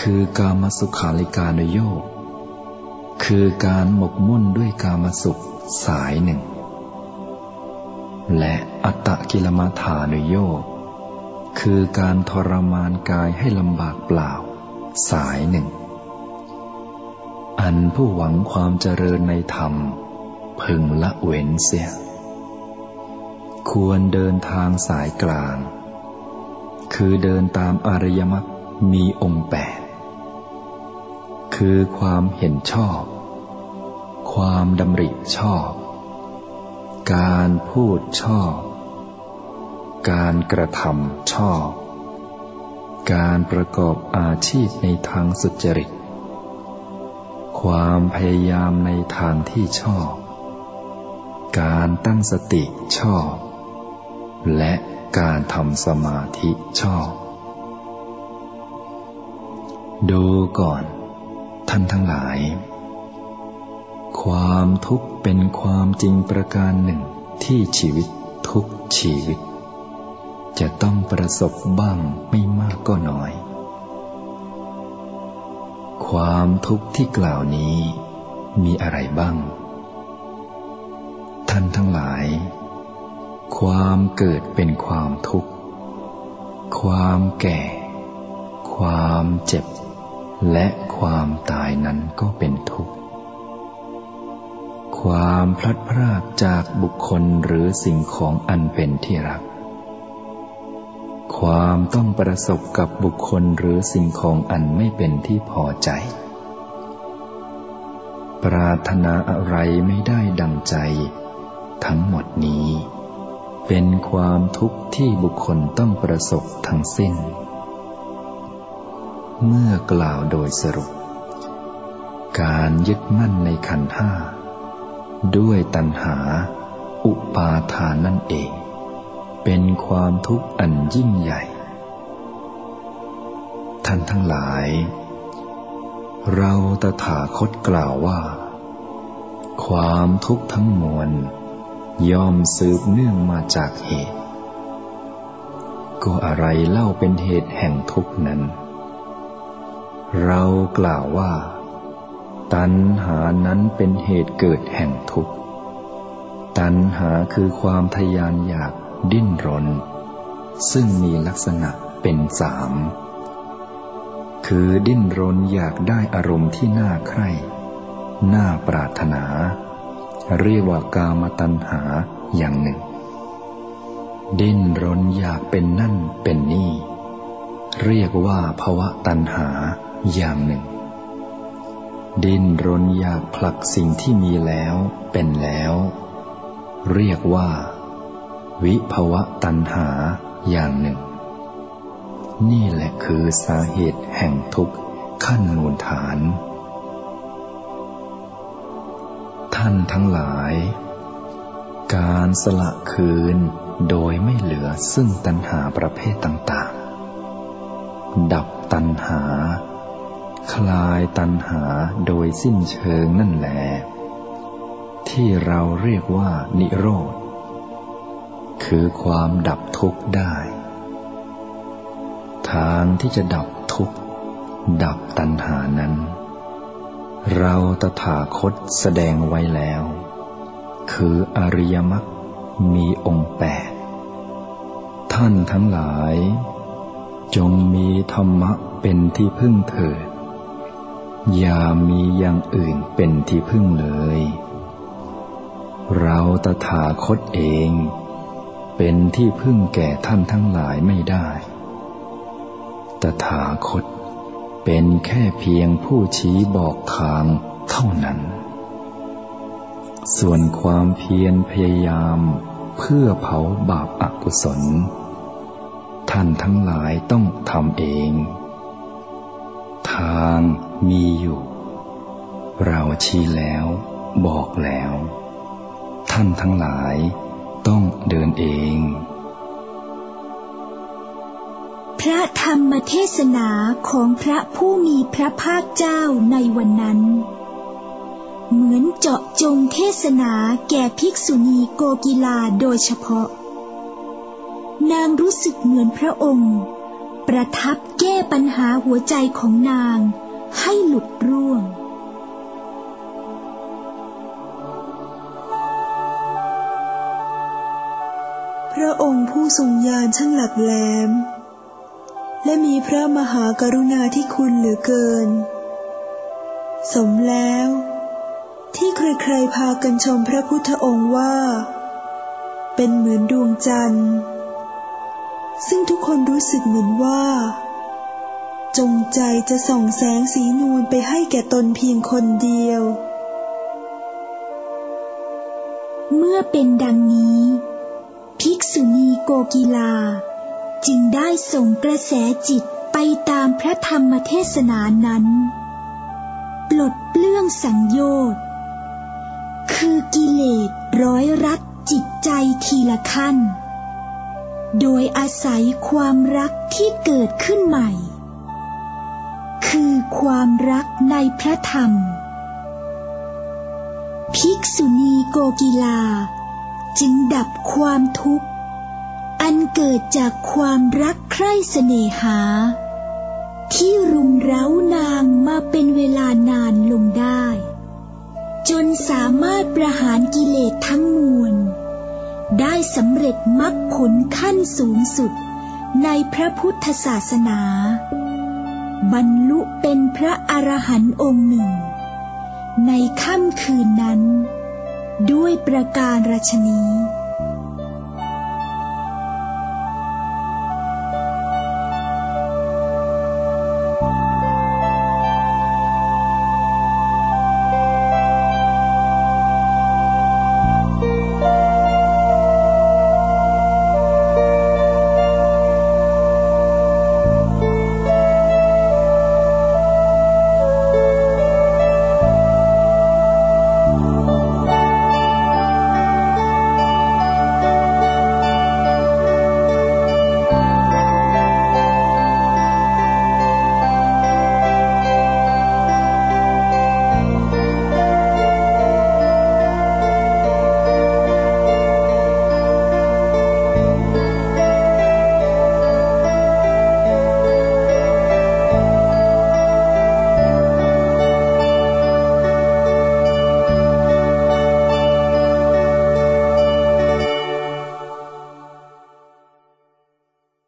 คือกามสุขาริการโยกคือการหมกมุ่นด้วยกามสุขสายหนึ่ง และอัตตกิลมัฐานโยกคือการทรมานกายให้ลำบากเปล่า สายหนึ่ง อันผู้หวังความเจริญในธรรม พึงละเว้นเสีย ควรเดินทางสายกลาง คือเดินตามอริยมรรคมีองค์แปด คือความเห็นชอบ ความดำริชอบ การพูดชอบ การกระทำชอบ การประกอบอาชีพในทางสุจริต ความพยายามในทางที่ชอบ การตั้งสติชอบ และการทำสมาธิชอบ ดูก่อน ท่านทั้งหลาย ความทุกข์เป็นความจริงประการหนึ่งที่ชีวิตทุกชีวิต จะต้องประสบบ้างไม่มากก็น้อย ความทุกข์ที่กล่าวนี้มีอะไรบ้าง ท่านทั้งหลาย ความเกิดเป็นความทุกข์ ความแก่ ความเจ็บ และความตายนั้นก็เป็นทุกข์ ความพลัดพรากจากบุคคลหรือสิ่งของอันเป็นที่รัก ความต้องประสบกับบุคคลหรือสิ่งของอันไม่เป็นที่พอใจ ปรารถนาอะไรไม่ได้ดังใจ ทั้งหมดนี้ เป็นความทุกข์ที่บุคคลต้องประสบทั้งสิ้น เมื่อกล่าวโดยสรุป การยึดมั่นในขันห้า ด้วยตัณหา อุปาทานนั่นเอง เป็นความทุกข์อันยิ่งใหญ่ ท่านทั้งหลาย เราตถาคตกล่าวว่า ความทุกข์ทั้งมวล ย่อมสืบเนื่องมาจากเหตุ ก็อะไรเล่าเป็นเหตุแห่งทุกนั้น เรากล่าวว่า ตัณหานั้นเป็นเหตุเกิดแห่งทุกข์ ตัณหาคือความทยานอยากดิ้นรน ซึ่งมีลักษณะเป็นสาม คือดิ้นรนอยากได้อารมณ์ที่น่าใคร่ น่าปรารถนา เรียกว่ากามตัณหาอย่างหนึ่ง ดิ้นรนอยากเป็นนั่นเป็นนี่ เรียกว่าภวะตัณหาอย่างหนึ่ง ดิ้นรนอยากผลักสิ่งที่มีแล้วเป็นแล้ว เรียกว่า วิภวะตัณหาอย่างหนึ่ง นี่แหละคือสาเหตุแห่งทุกข์ขั้นมูลฐาน ท่านทั้งหลาย การสละคืนโดยไม่เหลือซึ่งตัณหาประเภทต่างๆ ดับตัณหา คลายตัณหาโดยสิ้นเชิงนั่นแหละที่เราเรียกว่านิโรธ คือความดับทุกข์ได้ ทางที่จะดับทุกข์ ดับตัณหานั้น เราตถาคตแสดงไว้แล้ว คืออริยมรรคมีองค์แปด ท่านทั้งหลาย จงมีธรรมะเป็นที่พึ่งเถิด อย่ามีอย่างอื่นเป็นที่พึ่งเลย เราตถาคตเอง เป็นที่พึ่งแก่ท่านทั้งหลายไม่ได้ ตถาคต เป็นแค่เพียงผู้ชี้บอกทางเท่านั้น ส่วนความเพียรพยายามเพื่อเผาบาปอากุศล ท่านทั้งหลายต้องทำเอง ทางมีอยู่ เราชี้แล้วบอกแล้ว ท่านทั้งหลายต้องเดินเอง พระธรรมเทศนาของพระผู้มีพระภาคเจ้าในวันนั้น เหมือนเจาะจงเทศนาแก่ภิกษุณีโกกีลาโดยเฉพาะ นางรู้สึกเหมือนพระองค์ ประทับแก้ปัญหาหัวใจของนางให้หลุดร่วงพระองค์ผู้ทรงญาณช่างหลักแหลม และมีพระมหากรุณาธิคุณเหลือเกิน สมแล้ว ที่ใครๆพากันชมพระพุทธองค์ว่า เป็นเหมือนดวงจันทร์ ซึ่งทุกคนรู้สึกเหมือนว่า จงใจจะส่องแสงสีนวลไปให้แก่ตนเพียงคนเดียว เมื่อเป็นดังนี้ ภิกษุณีโกกีลา จึงได้ส่งกระแสจิตไปตามพระธรรมเทศนานั้น ปลดเปลื้องสังโยชน์ คือกิเลสร้อยรัดจิตใจทีละขั้น โดยอาศัยความรักที่เกิดขึ้นใหม่ คือความรักในพระธรรม ภิกษุณีโกกีลา จึงดับความทุกข์ อันเกิดจากความรักใคร่เสน่หา ที่รุมเร้านางมาเป็นเวลานานลงได้ จนสามารถประหารกิเลสทั้งมวล ได้สำเร็จมรรคผลขั้นสูงสุดในพระพุทธศาสนา บรรลุเป็นพระอรหันต์องค์หนึ่ง ในค่ำคืนนั้น ด้วยประการราชนี้